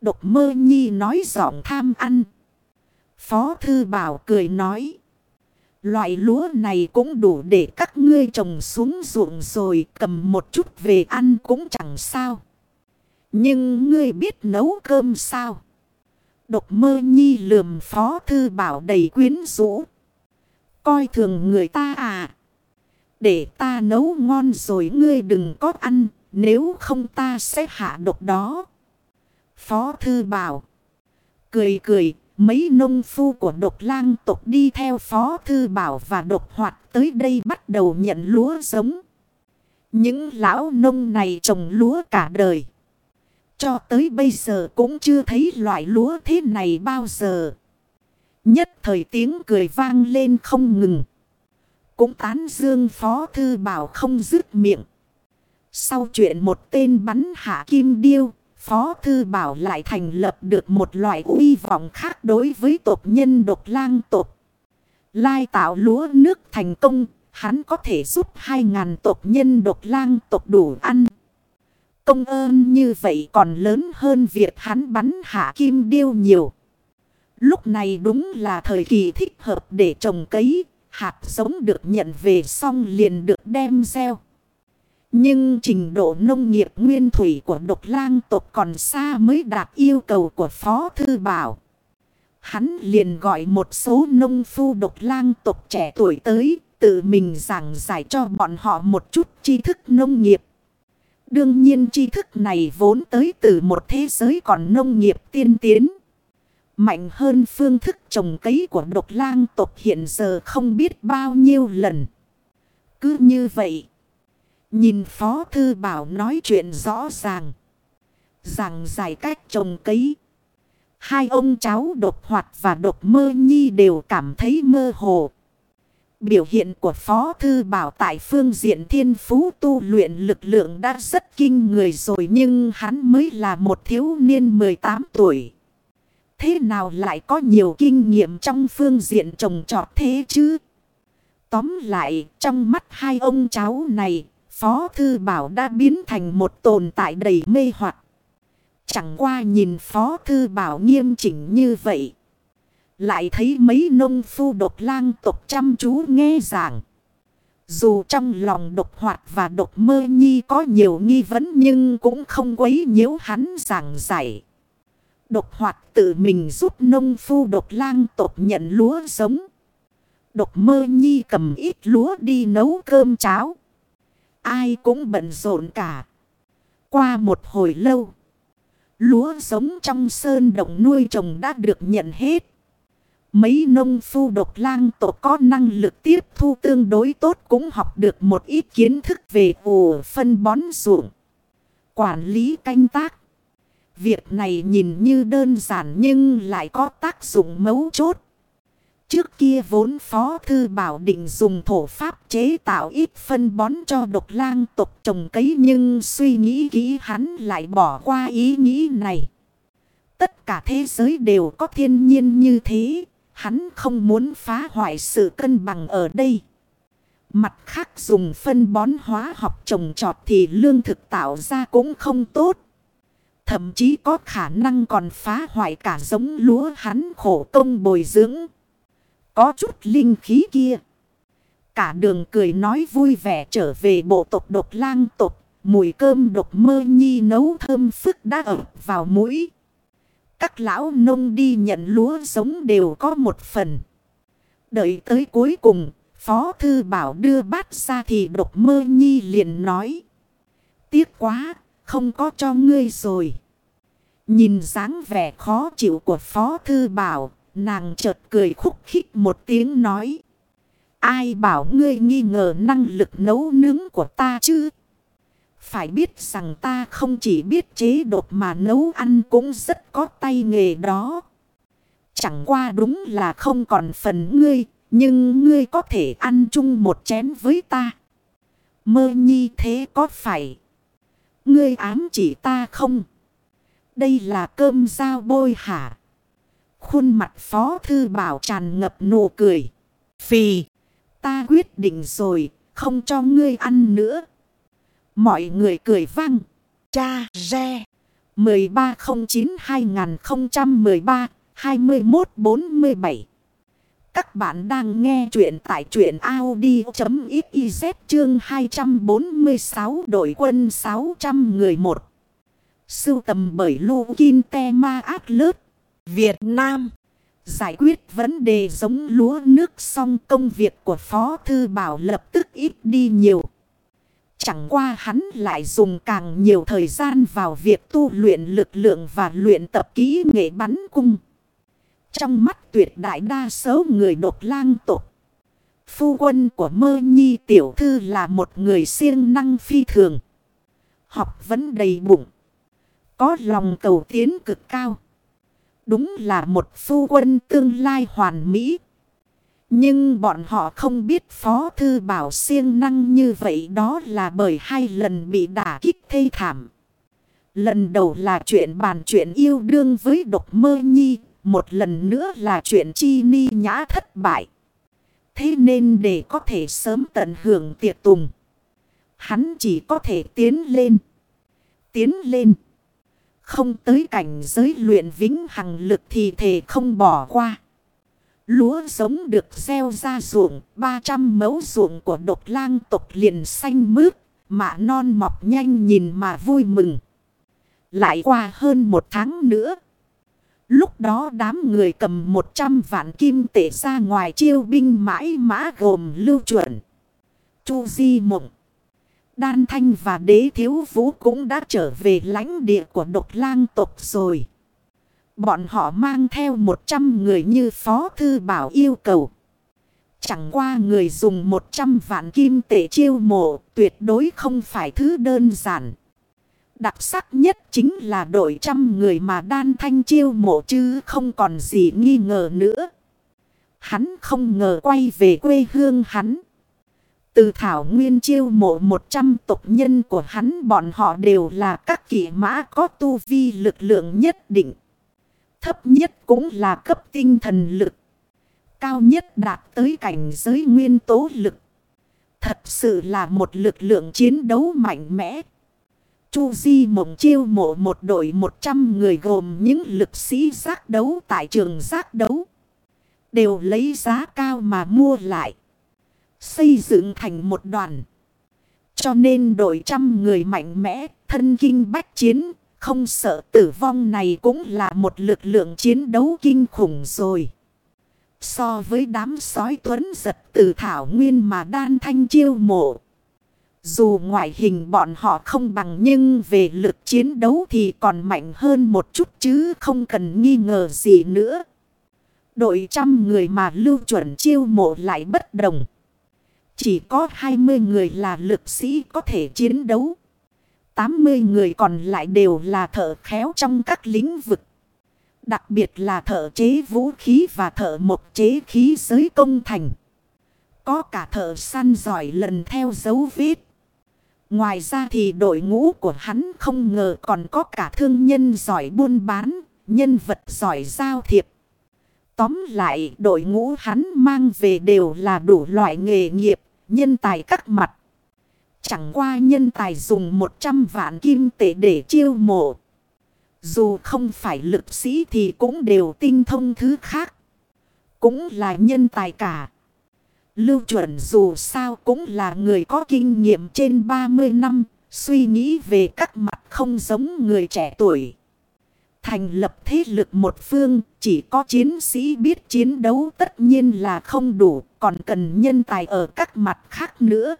Độc mơ nhi nói giọng tham ăn. Phó Thư Bảo cười nói. Loại lúa này cũng đủ để các ngươi trồng xuống ruộng rồi cầm một chút về ăn cũng chẳng sao. Nhưng ngươi biết nấu cơm sao? Độc mơ nhi lườm phó thư bảo đầy quyến rũ. Coi thường người ta à? Để ta nấu ngon rồi ngươi đừng có ăn, nếu không ta sẽ hạ độc đó. Phó thư bảo. Cười cười, mấy nông phu của độc lang tộc đi theo phó thư bảo và độc hoạt tới đây bắt đầu nhận lúa giống. Những lão nông này trồng lúa cả đời. Cho tới bây giờ cũng chưa thấy loại lúa thế này bao giờ. Nhất thời tiếng cười vang lên không ngừng. Cũng tán dương phó thư bảo không dứt miệng. Sau chuyện một tên bắn hạ kim điêu, phó thư bảo lại thành lập được một loại uy vọng khác đối với tộc nhân độc lang tộc. Lai tạo lúa nước thành công, hắn có thể giúp 2.000 tộc nhân độc lang tộc đủ ăn. Công ơn như vậy còn lớn hơn việc hắn bắn hạ kim điêu nhiều. Lúc này đúng là thời kỳ thích hợp để trồng cấy, hạt giống được nhận về xong liền được đem gieo. Nhưng trình độ nông nghiệp nguyên thủy của độc lang tộc còn xa mới đạt yêu cầu của Phó Thư Bảo. Hắn liền gọi một số nông phu độc lang tộc trẻ tuổi tới, tự mình giảng giải cho bọn họ một chút tri thức nông nghiệp. Đương nhiên tri thức này vốn tới từ một thế giới còn nông nghiệp tiên tiến. Mạnh hơn phương thức trồng cấy của độc lang tộc hiện giờ không biết bao nhiêu lần. Cứ như vậy. Nhìn Phó Thư Bảo nói chuyện rõ ràng. rằng giải cách trồng cấy. Hai ông cháu độc hoạt và độc mơ nhi đều cảm thấy mơ hồ. Biểu hiện của Phó Thư Bảo tại phương diện thiên phú tu luyện lực lượng đã rất kinh người rồi nhưng hắn mới là một thiếu niên 18 tuổi. Thế nào lại có nhiều kinh nghiệm trong phương diện trồng trọt thế chứ? Tóm lại, trong mắt hai ông cháu này, Phó Thư Bảo đã biến thành một tồn tại đầy mê hoặc Chẳng qua nhìn Phó Thư Bảo nghiêm chỉnh như vậy. Lại thấy mấy nông phu độc lang tộc chăm chú nghe giảng. Dù trong lòng độc hoạt và độc mơ nhi có nhiều nghi vấn nhưng cũng không quấy nhiễu hắn giảng giải. Độc hoạt tự mình giúp nông phu độc lang tộc nhận lúa giống. Độc mơ nhi cầm ít lúa đi nấu cơm cháo. Ai cũng bận rộn cả. Qua một hồi lâu. Lúa giống trong sơn động nuôi trồng đã được nhận hết. Mấy nông phu độc lang tộc có năng lực tiếp thu tương đối tốt cũng học được một ít kiến thức về ủ phân bón ruộng. Quản lý canh tác. Việc này nhìn như đơn giản nhưng lại có tác dụng mấu chốt. Trước kia vốn Phó Thư Bảo định dùng thổ pháp chế tạo ít phân bón cho độc lang tộc trồng cấy nhưng suy nghĩ kỹ hắn lại bỏ qua ý nghĩ này. Tất cả thế giới đều có thiên nhiên như thế, hắn không muốn phá hoại sự cân bằng ở đây. Mặt khác dùng phân bón hóa học trồng trọt thì lương thực tạo ra cũng không tốt. Thậm chí có khả năng còn phá hoại cả giống lúa hắn khổ công bồi dưỡng. Có chút linh khí kia. Cả đường cười nói vui vẻ trở về bộ tộc độc lang tộc. Mùi cơm độc mơ nhi nấu thơm phức đã ập vào mũi. Các lão nông đi nhận lúa giống đều có một phần. Đợi tới cuối cùng, Phó Thư Bảo đưa bát ra thì độc mơ nhi liền nói. Tiếc quá, không có cho ngươi rồi. Nhìn dáng vẻ khó chịu của Phó Thư Bảo, Nàng chợt cười khúc khích một tiếng nói. Ai bảo ngươi nghi ngờ năng lực nấu nướng của ta chứ? Phải biết rằng ta không chỉ biết chế đột mà nấu ăn cũng rất có tay nghề đó. Chẳng qua đúng là không còn phần ngươi, nhưng ngươi có thể ăn chung một chén với ta. Mơ nhi thế có phải? Ngươi ám chỉ ta không? Đây là cơm dao bôi hả? Khuôn mặt phó thư bảo tràn ngập nụ cười. Phì, ta quyết định rồi, không cho ngươi ăn nữa. Mọi người cười vang. Cha, re. 1309-2013-2147 Các bạn đang nghe chuyện tại chuyện Audi.xyz chương 246 đội quân 600 người một. Sưu tầm bởi Lô Kinh Te Ma Át Việt Nam Giải quyết vấn đề giống lúa nước xong công việc của Phó Thư Bảo lập tức ít đi nhiều. Chẳng qua hắn lại dùng càng nhiều thời gian vào việc tu luyện lực lượng và luyện tập kỹ nghệ bắn cung. Trong mắt tuyệt đại đa số người độc lang tộc, Phu quân của mơ nhi tiểu thư là một người siêng năng phi thường. Học vấn đầy bụng. Có lòng cầu tiến cực cao. Đúng là một phu quân tương lai hoàn mỹ. Nhưng bọn họ không biết Phó Thư Bảo siêng năng như vậy đó là bởi hai lần bị đả kích thê thảm. Lần đầu là chuyện bàn chuyện yêu đương với độc mơ nhi, một lần nữa là chuyện chi ni nhã thất bại. Thế nên để có thể sớm tận hưởng tiệc tùng, hắn chỉ có thể tiến lên. Tiến lên. Không tới cảnh giới luyện vĩnh hằng lực thì thể không bỏ qua. Lúa giống được gieo ra ruộng, 300 mẫu ruộng của độc lang tộc liền xanh mướt, mạ non mọc nhanh nhìn mà vui mừng. Lại qua hơn một tháng nữa. Lúc đó đám người cầm 100 vạn kim tệ ra ngoài chiêu binh mãi mã gồm lưu chuẩn. Chu Di Mộng. Đan Thanh và đế thiếu vũ cũng đã trở về lãnh địa của độc lang tộc rồi. Bọn họ mang theo 100 người như Phó Thư Bảo yêu cầu. Chẳng qua người dùng 100 vạn kim tệ chiêu mộ tuyệt đối không phải thứ đơn giản. Đặc sắc nhất chính là đội trăm người mà đan thanh chiêu mộ chứ không còn gì nghi ngờ nữa. Hắn không ngờ quay về quê hương hắn. Từ Thảo Nguyên chiêu mộ 100 tộc nhân của hắn, bọn họ đều là các kỵ mã có tu vi lực lượng nhất định. Thấp nhất cũng là cấp tinh thần lực. Cao nhất đạt tới cảnh giới nguyên tố lực. Thật sự là một lực lượng chiến đấu mạnh mẽ. Chu Di mộng chiêu mộ một đội 100 người gồm những lực sĩ giác đấu tại trường giác đấu. Đều lấy giá cao mà mua lại. Xây dựng thành một đoàn. Cho nên đội trăm người mạnh mẽ, thân kinh bách chiến, không sợ tử vong này cũng là một lực lượng chiến đấu kinh khủng rồi. So với đám sói tuấn giật từ thảo nguyên mà đan thanh chiêu mộ. Dù ngoại hình bọn họ không bằng nhưng về lực chiến đấu thì còn mạnh hơn một chút chứ không cần nghi ngờ gì nữa. Đội trăm người mà lưu chuẩn chiêu mộ lại bất đồng. Chỉ có 20 người là lực sĩ có thể chiến đấu. 80 người còn lại đều là thợ khéo trong các lĩnh vực. Đặc biệt là thợ chế vũ khí và thợ mộc chế khí giới công thành. Có cả thợ săn giỏi lần theo dấu vết. Ngoài ra thì đội ngũ của hắn không ngờ còn có cả thương nhân giỏi buôn bán, nhân vật giỏi giao thiệp. Tóm lại đội ngũ hắn mang về đều là đủ loại nghề nghiệp, nhân tài các mặt. Chẳng qua nhân tài dùng 100 vạn kim tệ để chiêu mộ. Dù không phải lực sĩ thì cũng đều tinh thông thứ khác. Cũng là nhân tài cả. Lưu chuẩn dù sao cũng là người có kinh nghiệm trên 30 năm. Suy nghĩ về các mặt không giống người trẻ tuổi. Thành lập thế lực một phương, chỉ có chiến sĩ biết chiến đấu tất nhiên là không đủ, còn cần nhân tài ở các mặt khác nữa.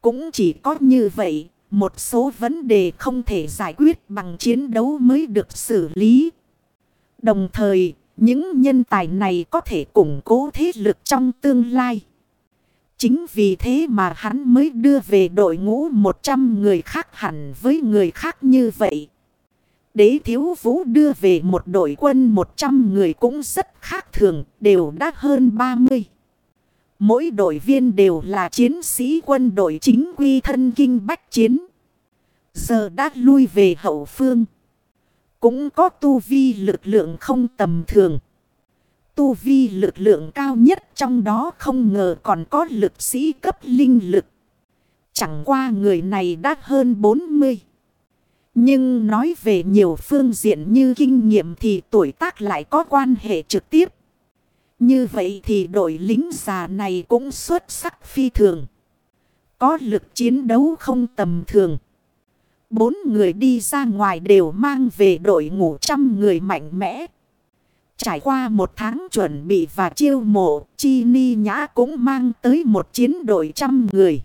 Cũng chỉ có như vậy, một số vấn đề không thể giải quyết bằng chiến đấu mới được xử lý. Đồng thời, những nhân tài này có thể củng cố thế lực trong tương lai. Chính vì thế mà hắn mới đưa về đội ngũ 100 người khác hẳn với người khác như vậy. Đế thiếu vũ đưa về một đội quân 100 người cũng rất khác thường, đều đã hơn 30. Mỗi đội viên đều là chiến sĩ quân đội chính quy thân kinh bách chiến. Giờ đã lui về hậu phương. Cũng có tu vi lực lượng không tầm thường. Tu vi lực lượng cao nhất trong đó không ngờ còn có lực sĩ cấp linh lực. Chẳng qua người này đã hơn 40. Nhưng nói về nhiều phương diện như kinh nghiệm thì tuổi tác lại có quan hệ trực tiếp. Như vậy thì đội lính già này cũng xuất sắc phi thường. Có lực chiến đấu không tầm thường. Bốn người đi ra ngoài đều mang về đội ngũ trăm người mạnh mẽ. Trải qua một tháng chuẩn bị và chiêu mộ, Chi Ni Nhã cũng mang tới một chiến đội trăm người.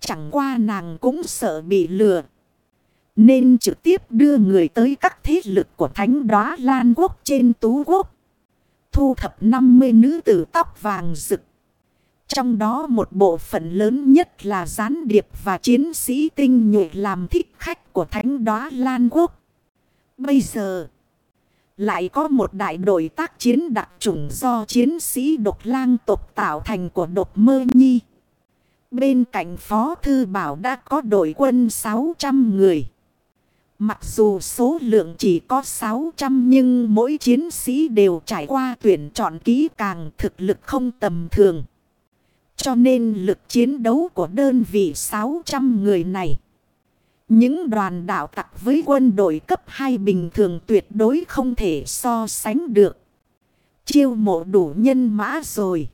Chẳng qua nàng cũng sợ bị lừa. Nên trực tiếp đưa người tới các thế lực của thánh đoá Lan Quốc trên Tú Quốc. Thu thập 50 nữ tử tóc vàng rực. Trong đó một bộ phận lớn nhất là gián điệp và chiến sĩ tinh nhuệ làm thích khách của thánh đoá Lan Quốc. Bây giờ, lại có một đại đội tác chiến đặc trùng do chiến sĩ độc lang tộc tạo thành của độc mơ nhi. Bên cạnh Phó Thư Bảo đã có đội quân 600 người. Mặc dù số lượng chỉ có 600 nhưng mỗi chiến sĩ đều trải qua tuyển chọn kỹ càng thực lực không tầm thường. Cho nên lực chiến đấu của đơn vị 600 người này. Những đoàn đạo tặc với quân đội cấp 2 bình thường tuyệt đối không thể so sánh được. Chiêu mộ đủ nhân mã rồi.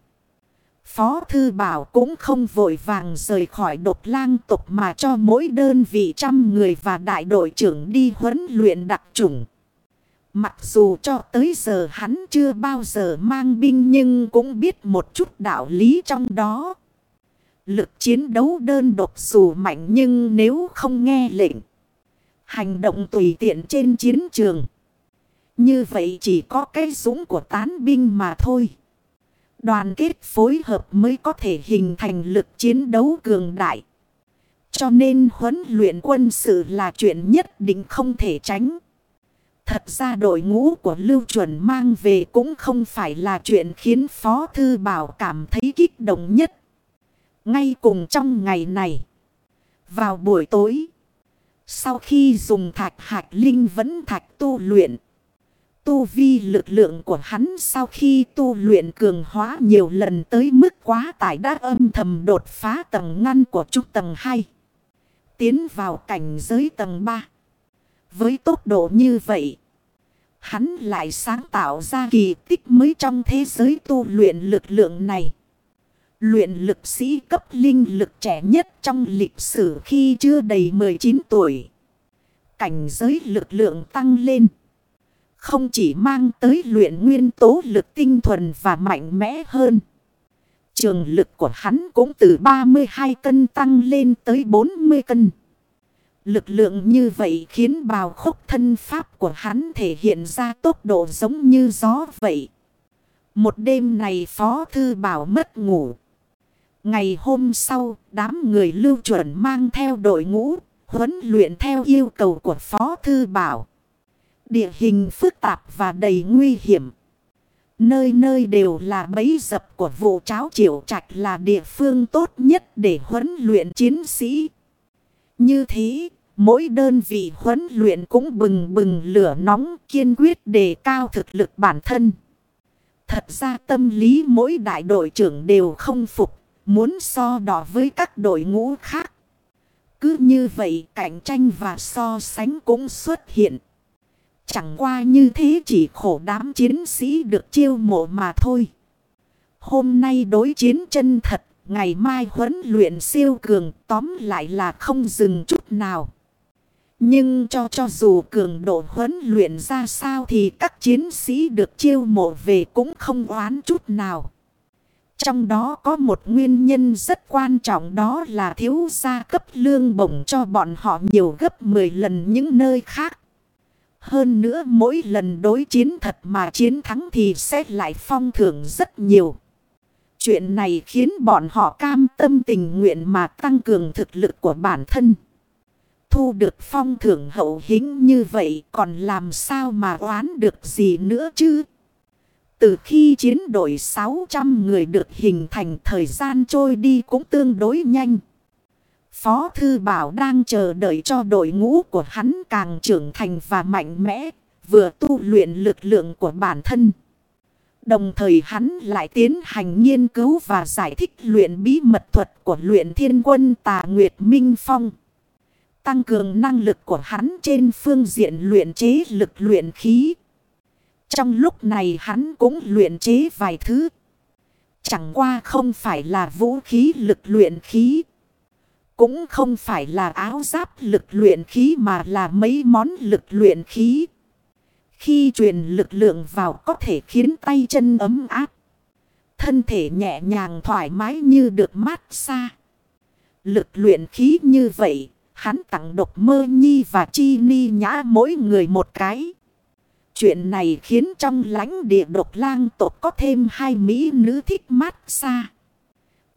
Phó Thư Bảo cũng không vội vàng rời khỏi độc lang tục mà cho mỗi đơn vị trăm người và đại đội trưởng đi huấn luyện đặc chủng. Mặc dù cho tới giờ hắn chưa bao giờ mang binh nhưng cũng biết một chút đạo lý trong đó. Lực chiến đấu đơn độc dù mạnh nhưng nếu không nghe lệnh. Hành động tùy tiện trên chiến trường. Như vậy chỉ có cái dũng của tán binh mà thôi. Đoàn kết phối hợp mới có thể hình thành lực chiến đấu cường đại. Cho nên huấn luyện quân sự là chuyện nhất định không thể tránh. Thật ra đội ngũ của Lưu Chuẩn mang về cũng không phải là chuyện khiến Phó Thư Bảo cảm thấy kích động nhất. Ngay cùng trong ngày này, vào buổi tối, sau khi dùng thạch hạch linh vẫn thạch tu luyện, tu vi lực lượng của hắn sau khi tu luyện cường hóa nhiều lần tới mức quá tải đã âm thầm đột phá tầng ngăn của trúc tầng 2. Tiến vào cảnh giới tầng 3. Với tốc độ như vậy, hắn lại sáng tạo ra kỳ tích mới trong thế giới tu luyện lực lượng này. Luyện lực sĩ cấp linh lực trẻ nhất trong lịch sử khi chưa đầy 19 tuổi. Cảnh giới lực lượng tăng lên. Không chỉ mang tới luyện nguyên tố lực tinh thuần và mạnh mẽ hơn. Trường lực của hắn cũng từ 32 cân tăng lên tới 40 cân. Lực lượng như vậy khiến bào khúc thân pháp của hắn thể hiện ra tốc độ giống như gió vậy. Một đêm này Phó Thư Bảo mất ngủ. Ngày hôm sau, đám người lưu chuẩn mang theo đội ngũ, huấn luyện theo yêu cầu của Phó Thư Bảo. Địa hình phức tạp và đầy nguy hiểm. Nơi nơi đều là bẫy dập của vụ cháo triệu trạch là địa phương tốt nhất để huấn luyện chiến sĩ. Như thế, mỗi đơn vị huấn luyện cũng bừng bừng lửa nóng kiên quyết đề cao thực lực bản thân. Thật ra tâm lý mỗi đại đội trưởng đều không phục, muốn so đỏ với các đội ngũ khác. Cứ như vậy cạnh tranh và so sánh cũng xuất hiện. Chẳng qua như thế chỉ khổ đám chiến sĩ được chiêu mộ mà thôi. Hôm nay đối chiến chân thật, ngày mai huấn luyện siêu cường tóm lại là không dừng chút nào. Nhưng cho cho dù cường độ huấn luyện ra sao thì các chiến sĩ được chiêu mộ về cũng không oán chút nào. Trong đó có một nguyên nhân rất quan trọng đó là thiếu gia cấp lương bổng cho bọn họ nhiều gấp 10 lần những nơi khác. Hơn nữa mỗi lần đối chiến thật mà chiến thắng thì sẽ lại phong thưởng rất nhiều. Chuyện này khiến bọn họ cam tâm tình nguyện mà tăng cường thực lực của bản thân. Thu được phong thưởng hậu hĩnh như vậy còn làm sao mà oán được gì nữa chứ? Từ khi chiến đội 600 người được hình thành thời gian trôi đi cũng tương đối nhanh. Phó Thư Bảo đang chờ đợi cho đội ngũ của hắn càng trưởng thành và mạnh mẽ, vừa tu luyện lực lượng của bản thân. Đồng thời hắn lại tiến hành nghiên cứu và giải thích luyện bí mật thuật của luyện thiên quân tà Nguyệt Minh Phong. Tăng cường năng lực của hắn trên phương diện luyện chế lực luyện khí. Trong lúc này hắn cũng luyện chế vài thứ. Chẳng qua không phải là vũ khí lực luyện khí. Cũng không phải là áo giáp lực luyện khí mà là mấy món lực luyện khí. Khi truyền lực lượng vào có thể khiến tay chân ấm áp. Thân thể nhẹ nhàng thoải mái như được mát xa. Lực luyện khí như vậy, hắn tặng độc mơ nhi và chi ni nhã mỗi người một cái. Chuyện này khiến trong lãnh địa độc lang tộc có thêm hai mỹ nữ thích mát xa.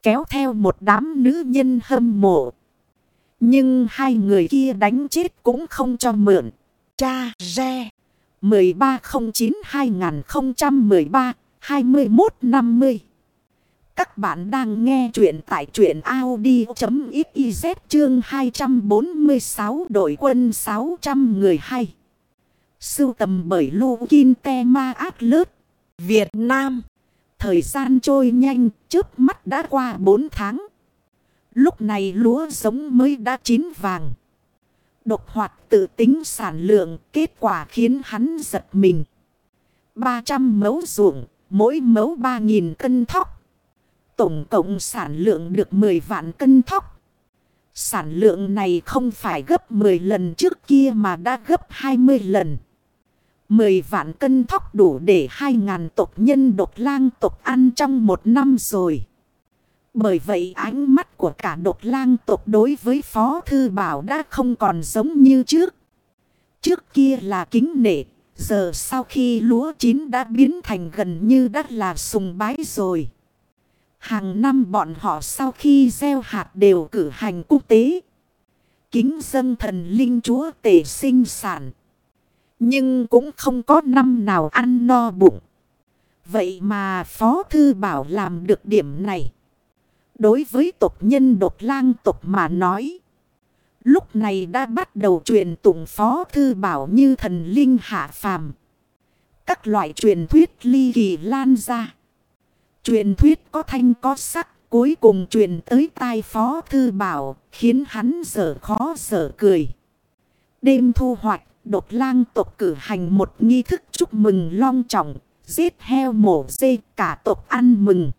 Kéo theo một đám nữ nhân hâm mộ. Nhưng hai người kia đánh chết cũng không cho mượn. Cha Re 1309-2013-2150 Các bạn đang nghe chuyện tại chuyện Audi.xyz chương 246 đội quân 600 người hay. Sưu tầm bởi Lô Kinh Te Ma Át Việt Nam. Thời gian trôi nhanh, trước mắt đã qua 4 tháng. Lúc này lúa giống mới đã chín vàng. Độc hoạt tự tính sản lượng, kết quả khiến hắn giật mình. 300 mẫu ruộng, mỗi mẫu 3.000 cân thóc. Tổng cộng sản lượng được 10 vạn cân thóc. Sản lượng này không phải gấp 10 lần trước kia mà đã gấp 20 lần. 10 vạn cân thóc đủ để hai ngàn tộc nhân độc lang tộc ăn trong một năm rồi. Bởi vậy ánh mắt của cả độc lang tộc đối với Phó Thư Bảo đã không còn giống như trước. Trước kia là kính nể, giờ sau khi lúa chín đã biến thành gần như đất là sùng bái rồi. Hàng năm bọn họ sau khi gieo hạt đều cử hành quốc tế. kính dân thần linh chúa tể sinh sản. Nhưng cũng không có năm nào ăn no bụng. Vậy mà Phó Thư Bảo làm được điểm này. Đối với tộc nhân đột lang tộc mà nói. Lúc này đã bắt đầu truyền tụng Phó Thư Bảo như thần linh hạ phàm. Các loại truyền thuyết ly kỳ lan ra. Truyền thuyết có thanh có sắc. Cuối cùng truyền tới tai Phó Thư Bảo. Khiến hắn sở khó sở cười. Đêm thu hoạch. Đột lang tộc cử hành một nghi thức chúc mừng long trọng. Giết heo mổ dê, cả tộc ăn mừng.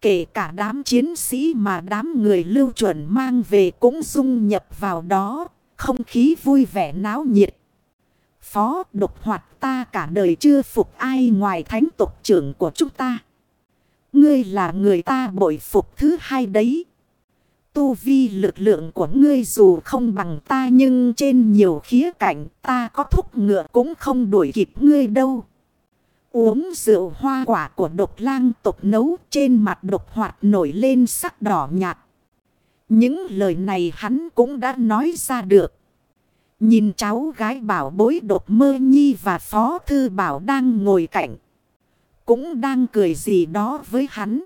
Kể cả đám chiến sĩ mà đám người lưu chuẩn mang về cũng dung nhập vào đó. Không khí vui vẻ náo nhiệt. Phó độc hoạt ta cả đời chưa phục ai ngoài thánh tộc trưởng của chúng ta. Ngươi là người ta bội phục thứ hai đấy. Tu vi lực lượng của ngươi dù không bằng ta nhưng trên nhiều khía cạnh ta có thúc ngựa cũng không đuổi kịp ngươi đâu. Uống rượu hoa quả của độc lang tộc nấu trên mặt độc hoạt nổi lên sắc đỏ nhạt. Những lời này hắn cũng đã nói ra được. Nhìn cháu gái bảo bối độc mơ nhi và phó thư bảo đang ngồi cạnh. Cũng đang cười gì đó với hắn.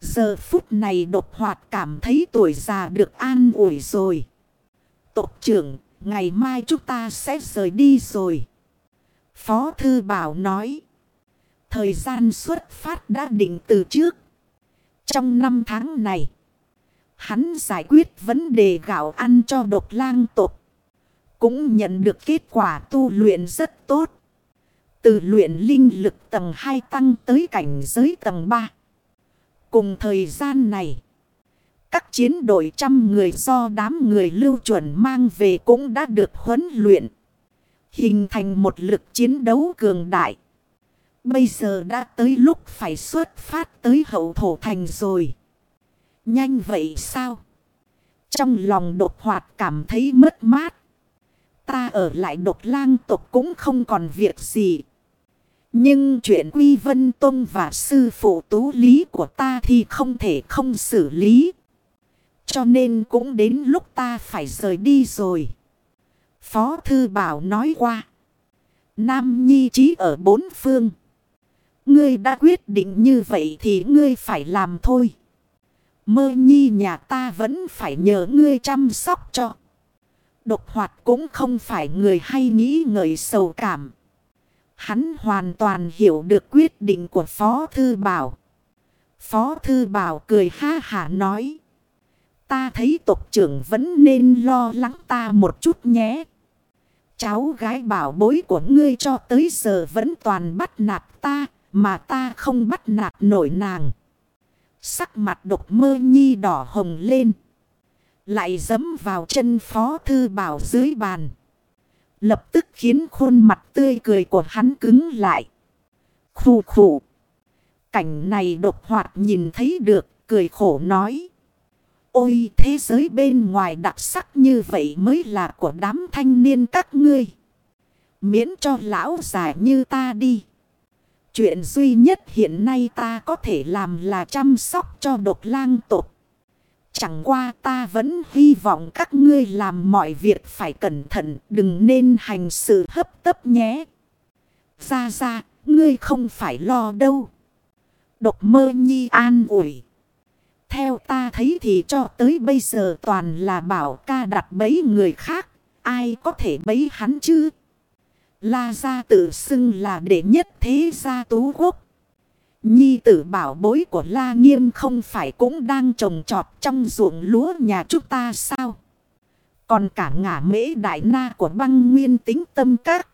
Giờ phút này độc hoạt cảm thấy tuổi già được an ủi rồi. Tộc trưởng, ngày mai chúng ta sẽ rời đi rồi. Phó thư bảo nói. Thời gian xuất phát đã định từ trước. Trong năm tháng này, hắn giải quyết vấn đề gạo ăn cho độc lang tộc. Cũng nhận được kết quả tu luyện rất tốt. Từ luyện linh lực tầng 2 tăng tới cảnh giới tầng 3. Cùng thời gian này, các chiến đội trăm người do đám người lưu chuẩn mang về cũng đã được huấn luyện. Hình thành một lực chiến đấu cường đại. Bây giờ đã tới lúc phải xuất phát tới hậu thổ thành rồi. Nhanh vậy sao? Trong lòng đột hoạt cảm thấy mất mát. Ta ở lại đột lang tộc cũng không còn việc gì. Nhưng chuyện Quy Vân Tông và sư phụ tú lý của ta thì không thể không xử lý. Cho nên cũng đến lúc ta phải rời đi rồi. Phó Thư Bảo nói qua. Nam Nhi trí ở bốn phương. Ngươi đã quyết định như vậy thì ngươi phải làm thôi. Mơ nhi nhà ta vẫn phải nhờ ngươi chăm sóc cho. Độc hoạt cũng không phải người hay nghĩ ngợi sầu cảm. Hắn hoàn toàn hiểu được quyết định của Phó Thư Bảo. Phó Thư Bảo cười ha hả nói. Ta thấy tộc trưởng vẫn nên lo lắng ta một chút nhé. Cháu gái bảo bối của ngươi cho tới giờ vẫn toàn bắt nạt ta. Mà ta không bắt nạt nổi nàng. Sắc mặt độc mơ nhi đỏ hồng lên. Lại dấm vào chân phó thư bảo dưới bàn. Lập tức khiến khuôn mặt tươi cười của hắn cứng lại. Khủ khủ. Cảnh này độc hoạt nhìn thấy được, cười khổ nói. Ôi thế giới bên ngoài đặc sắc như vậy mới là của đám thanh niên các ngươi. Miễn cho lão già như ta đi. Chuyện duy nhất hiện nay ta có thể làm là chăm sóc cho độc lang tộc. Chẳng qua ta vẫn hy vọng các ngươi làm mọi việc phải cẩn thận, đừng nên hành sự hấp tấp nhé. Ra ra, ngươi không phải lo đâu. Độc mơ nhi an ủi. Theo ta thấy thì cho tới bây giờ toàn là bảo ca đặt bấy người khác. Ai có thể bấy hắn chứ? La gia tự xưng là đệ nhất thế gia tú quốc. Nhi tử bảo bối của La Nghiêm không phải cũng đang trồng trọt trong ruộng lúa nhà chúng ta sao? Còn cả ngả mễ đại na của băng nguyên tính tâm các.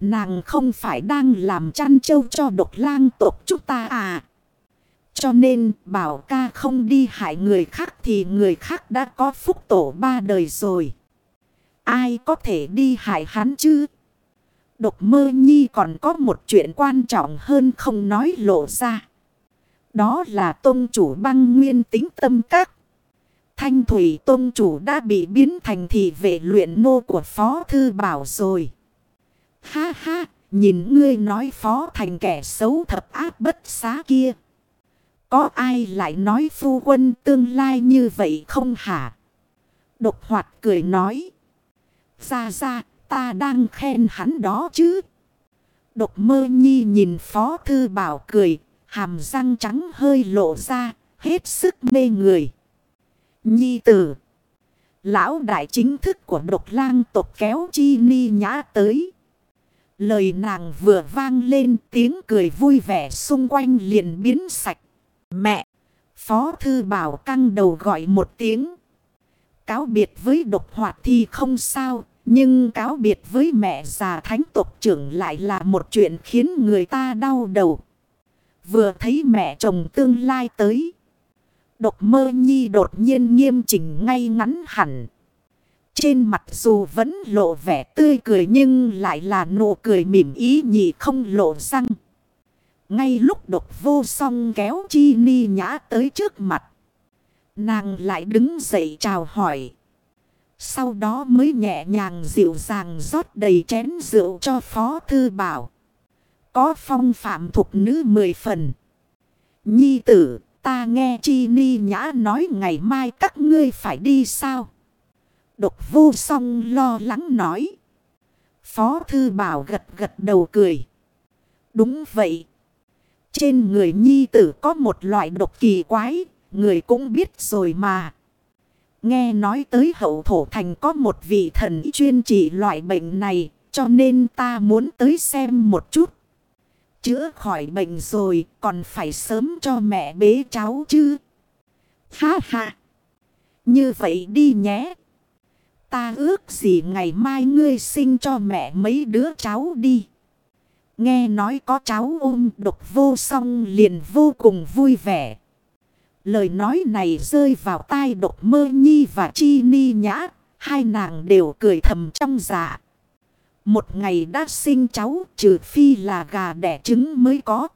Nàng không phải đang làm chăn trâu cho độc lang tộc chúng ta à? Cho nên, bảo ca không đi hại người khác thì người khác đã có phúc tổ ba đời rồi. Ai có thể đi hại hắn chứ? Độc mơ nhi còn có một chuyện quan trọng hơn không nói lộ ra. Đó là tôn chủ băng nguyên tính tâm các. Thanh thủy tôn chủ đã bị biến thành thị vệ luyện nô của phó thư bảo rồi. Ha ha, nhìn ngươi nói phó thành kẻ xấu thập ác bất xá kia. Có ai lại nói phu quân tương lai như vậy không hả? Độc hoạt cười nói. Ra ra, ta đang khen hắn đó chứ. Độc mơ nhi nhìn Phó Thư Bảo cười, hàm răng trắng hơi lộ ra, hết sức mê người. Nhi tử. Lão đại chính thức của độc lang tộc kéo chi ni nhã tới. Lời nàng vừa vang lên tiếng cười vui vẻ xung quanh liền biến sạch. Mẹ! Phó thư bảo căng đầu gọi một tiếng. Cáo biệt với độc hoạt thì không sao. Nhưng cáo biệt với mẹ già thánh tộc trưởng lại là một chuyện khiến người ta đau đầu. Vừa thấy mẹ chồng tương lai tới. Độc mơ nhi đột nhiên nghiêm chỉnh ngay ngắn hẳn. Trên mặt dù vẫn lộ vẻ tươi cười nhưng lại là nụ cười mỉm ý nhị không lộ răng. Ngay lúc độc vô song kéo chi ni nhã tới trước mặt. Nàng lại đứng dậy chào hỏi. Sau đó mới nhẹ nhàng dịu dàng rót đầy chén rượu cho Phó Thư Bảo. Có phong phạm thuộc nữ mười phần. Nhi tử, ta nghe Chi Ni Nhã nói ngày mai các ngươi phải đi sao? Độc vô song lo lắng nói. Phó Thư Bảo gật gật đầu cười. Đúng vậy. Trên người nhi tử có một loại độc kỳ quái, người cũng biết rồi mà. Nghe nói tới hậu thổ thành có một vị thần chuyên trị loại bệnh này, cho nên ta muốn tới xem một chút. Chữa khỏi bệnh rồi, còn phải sớm cho mẹ bế cháu chứ. Ha ha! Như vậy đi nhé. Ta ước gì ngày mai ngươi sinh cho mẹ mấy đứa cháu đi. Nghe nói có cháu ôm độc vô song liền vô cùng vui vẻ. Lời nói này rơi vào tai độc mơ nhi và chi ni nhã. Hai nàng đều cười thầm trong dạ. Một ngày đã sinh cháu, trừ phi là gà đẻ trứng mới có.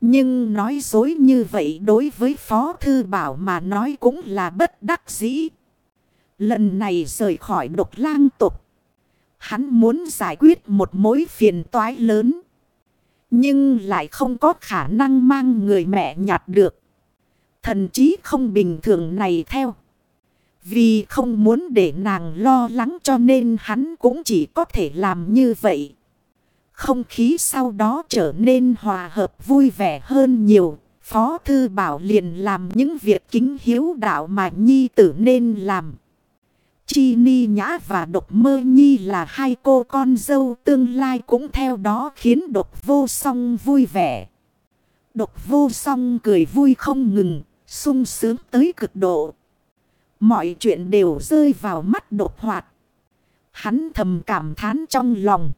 Nhưng nói dối như vậy đối với Phó Thư Bảo mà nói cũng là bất đắc dĩ. Lần này rời khỏi độc lang tục. Hắn muốn giải quyết một mối phiền toái lớn. Nhưng lại không có khả năng mang người mẹ nhặt được. Thần trí không bình thường này theo. Vì không muốn để nàng lo lắng cho nên hắn cũng chỉ có thể làm như vậy. Không khí sau đó trở nên hòa hợp vui vẻ hơn nhiều. Phó Thư Bảo liền làm những việc kính hiếu đạo mà Nhi tử nên làm. Chi Ni Nhã và Độc Mơ Nhi là hai cô con dâu tương lai cũng theo đó khiến Độc Vô Song vui vẻ. Độc Vô Song cười vui không ngừng, sung sướng tới cực độ. Mọi chuyện đều rơi vào mắt đột hoạt. Hắn thầm cảm thán trong lòng.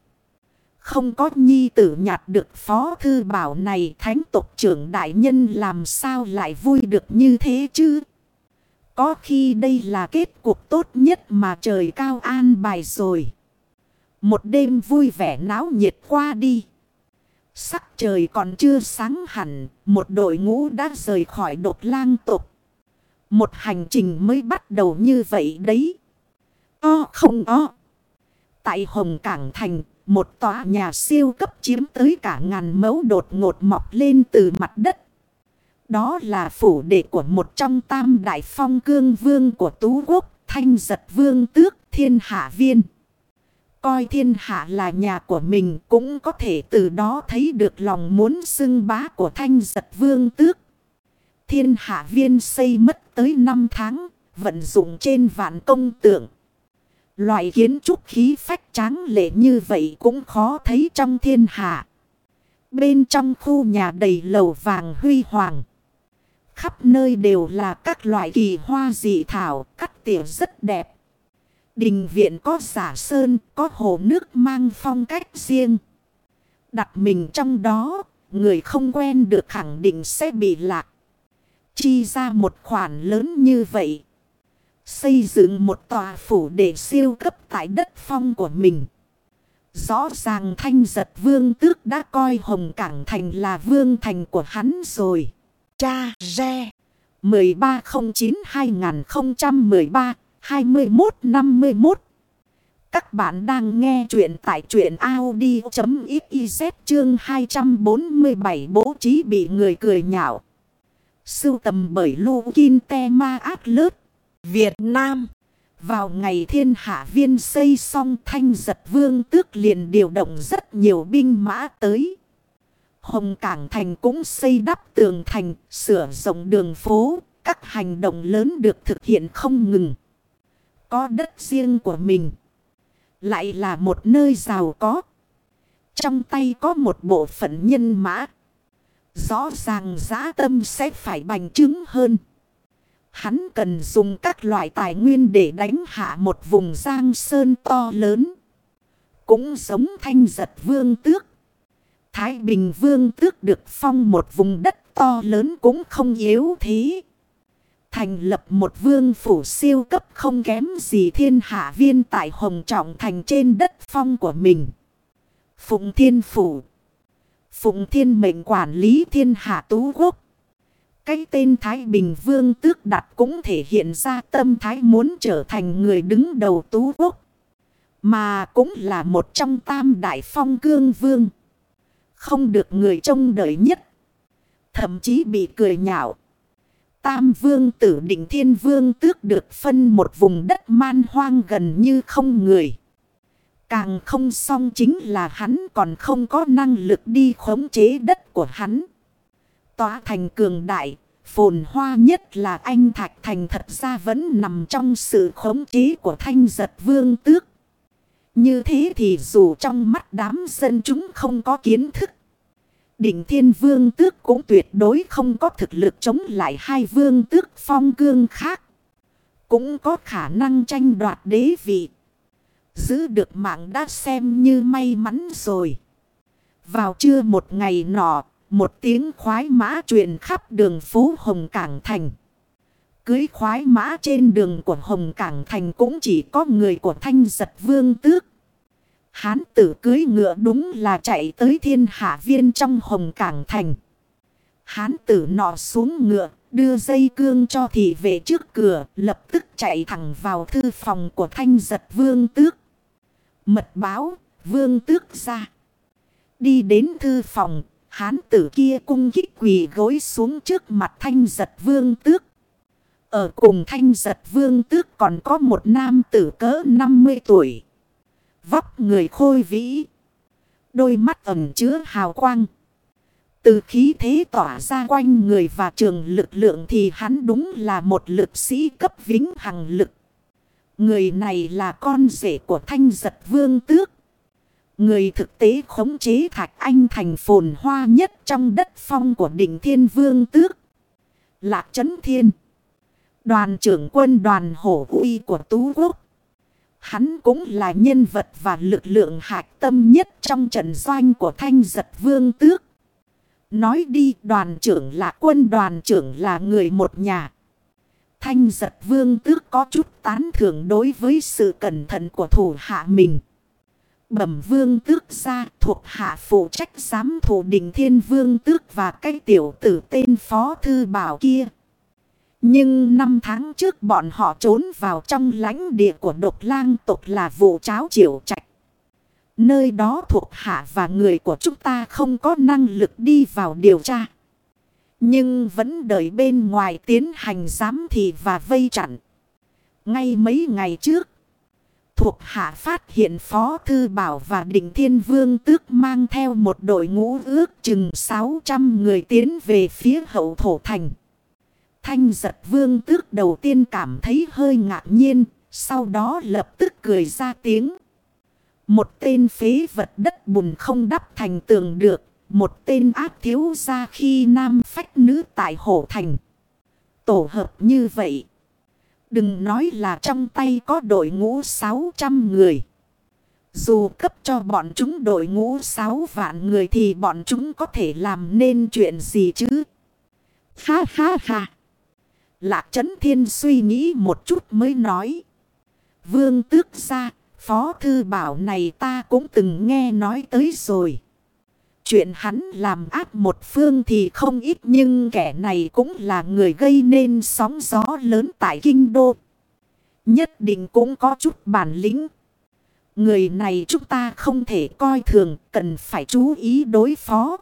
Không có nhi tử nhạt được phó thư bảo này thánh tộc trưởng đại nhân làm sao lại vui được như thế chứ? Có khi đây là kết cục tốt nhất mà trời cao an bài rồi. Một đêm vui vẻ náo nhiệt qua đi. Sắc trời còn chưa sáng hẳn, một đội ngũ đã rời khỏi đột lang tục. Một hành trình mới bắt đầu như vậy đấy. O không o. Tại Hồng Cảng Thành, một tòa nhà siêu cấp chiếm tới cả ngàn mẫu đột ngột mọc lên từ mặt đất. Đó là phủ đệ của một trong tam đại phong cương vương của Tú Quốc, thanh giật vương tước thiên hạ viên. Coi thiên hạ là nhà của mình cũng có thể từ đó thấy được lòng muốn xưng bá của thanh giật vương tước. Thiên hạ viên xây mất tới 5 tháng, vận dụng trên vạn công tượng. Loại kiến trúc khí phách tráng lệ như vậy cũng khó thấy trong thiên hạ. Bên trong khu nhà đầy lầu vàng huy hoàng. Khắp nơi đều là các loại kỳ hoa dị thảo, cắt tỉa rất đẹp. Đình viện có giả sơn, có hồ nước mang phong cách riêng. Đặt mình trong đó, người không quen được khẳng định sẽ bị lạc. Chi ra một khoản lớn như vậy. Xây dựng một tòa phủ để siêu cấp tại đất phong của mình. Rõ ràng thanh giật vương tước đã coi Hồng Cảng Thành là vương thành của hắn rồi. Cha Re 21-51 Các bạn đang nghe chuyện tại chuyện Audi.xyz chương 247 bố trí bị người cười nhạo. Sưu tầm bởi Lô Kinh Te Ma Át Lớt, Việt Nam. Vào ngày thiên hạ viên xây xong thanh giật vương tước liền điều động rất nhiều binh mã tới. Hồng Cảng Thành cũng xây đắp tường thành, sửa rộng đường phố, các hành động lớn được thực hiện không ngừng. Có đất riêng của mình. Lại là một nơi giàu có. Trong tay có một bộ phận nhân mã. Rõ ràng giá tâm sẽ phải bành trướng hơn. Hắn cần dùng các loại tài nguyên để đánh hạ một vùng giang sơn to lớn. Cũng giống thanh giật vương tước. Thái Bình vương tước được phong một vùng đất to lớn cũng không yếu thế. Thành lập một vương phủ siêu cấp không kém gì thiên hạ viên tại Hồng Trọng Thành trên đất phong của mình. Phụng Thiên Phủ Phụng Thiên mệnh quản lý thiên hạ tú quốc. Cái tên Thái Bình Vương tước đặt cũng thể hiện ra tâm thái muốn trở thành người đứng đầu tú quốc. Mà cũng là một trong tam đại phong cương vương. Không được người trông đợi nhất. Thậm chí bị cười nhạo. Tam vương tử định thiên vương tước được phân một vùng đất man hoang gần như không người. Càng không xong chính là hắn còn không có năng lực đi khống chế đất của hắn. Tòa thành cường đại, phồn hoa nhất là anh Thạch Thành thật ra vẫn nằm trong sự khống chế của thanh giật vương tước. Như thế thì dù trong mắt đám dân chúng không có kiến thức. Đỉnh thiên vương tước cũng tuyệt đối không có thực lực chống lại hai vương tước phong cương khác. Cũng có khả năng tranh đoạt đế vị. Giữ được mạng đã xem như may mắn rồi. Vào trưa một ngày nọ, một tiếng khoái mã truyền khắp đường phố Hồng Cảng Thành. Cưới khoái mã trên đường của Hồng Cảng Thành cũng chỉ có người của thanh giật vương tước. Hán tử cưới ngựa đúng là chạy tới thiên hạ viên trong Hồng Cảng Thành. Hán tử nọ xuống ngựa, đưa dây cương cho thị vệ trước cửa, lập tức chạy thẳng vào thư phòng của thanh giật vương tước. Mật báo, vương tước ra. Đi đến thư phòng, hán tử kia cung kích quỳ gối xuống trước mặt thanh giật vương tước. Ở cùng thanh giật vương tước còn có một nam tử cỡ 50 tuổi. Vóc người khôi vĩ. Đôi mắt ẩm chứa hào quang. Từ khí thế tỏa ra quanh người và trường lực lượng thì hắn đúng là một lực sĩ cấp vĩnh hằng lực. Người này là con rể của thanh giật vương tước. Người thực tế khống chế thạch anh thành phồn hoa nhất trong đất phong của đỉnh thiên vương tước. Lạc chấn thiên. Đoàn trưởng quân đoàn hổ uy của Tú Quốc. Hắn cũng là nhân vật và lực lượng hạch tâm nhất trong trận doanh của thanh giật vương tước. Nói đi, đoàn trưởng là quân, đoàn trưởng là người một nhà. Thanh giật vương tước có chút tán thưởng đối với sự cẩn thận của thủ hạ mình. Bẩm vương tước ra, thuộc hạ phụ trách giám thủ đình thiên vương tước và cái tiểu tử tên phó thư bảo kia. Nhưng năm tháng trước bọn họ trốn vào trong lãnh địa của độc lang tộc là vụ cháo triều trạch. Nơi đó thuộc hạ và người của chúng ta không có năng lực đi vào điều tra. Nhưng vẫn đợi bên ngoài tiến hành giám thị và vây chặn. Ngay mấy ngày trước, thuộc hạ phát hiện Phó Thư Bảo và Định Thiên Vương tước mang theo một đội ngũ ước chừng 600 người tiến về phía hậu thổ thành. Thanh giật vương tước đầu tiên cảm thấy hơi ngạc nhiên, sau đó lập tức cười ra tiếng. Một tên phế vật đất bùn không đắp thành tường được, một tên ác thiếu ra khi nam phách nữ tại hổ thành. Tổ hợp như vậy. Đừng nói là trong tay có đội ngũ 600 người. Dù cấp cho bọn chúng đội ngũ 6 vạn người thì bọn chúng có thể làm nên chuyện gì chứ? Ha ha ha! Lạc Trấn Thiên suy nghĩ một chút mới nói. Vương tước ra, phó thư bảo này ta cũng từng nghe nói tới rồi. Chuyện hắn làm ác một phương thì không ít nhưng kẻ này cũng là người gây nên sóng gió lớn tại kinh đô. Nhất định cũng có chút bản lĩnh. Người này chúng ta không thể coi thường cần phải chú ý đối phó.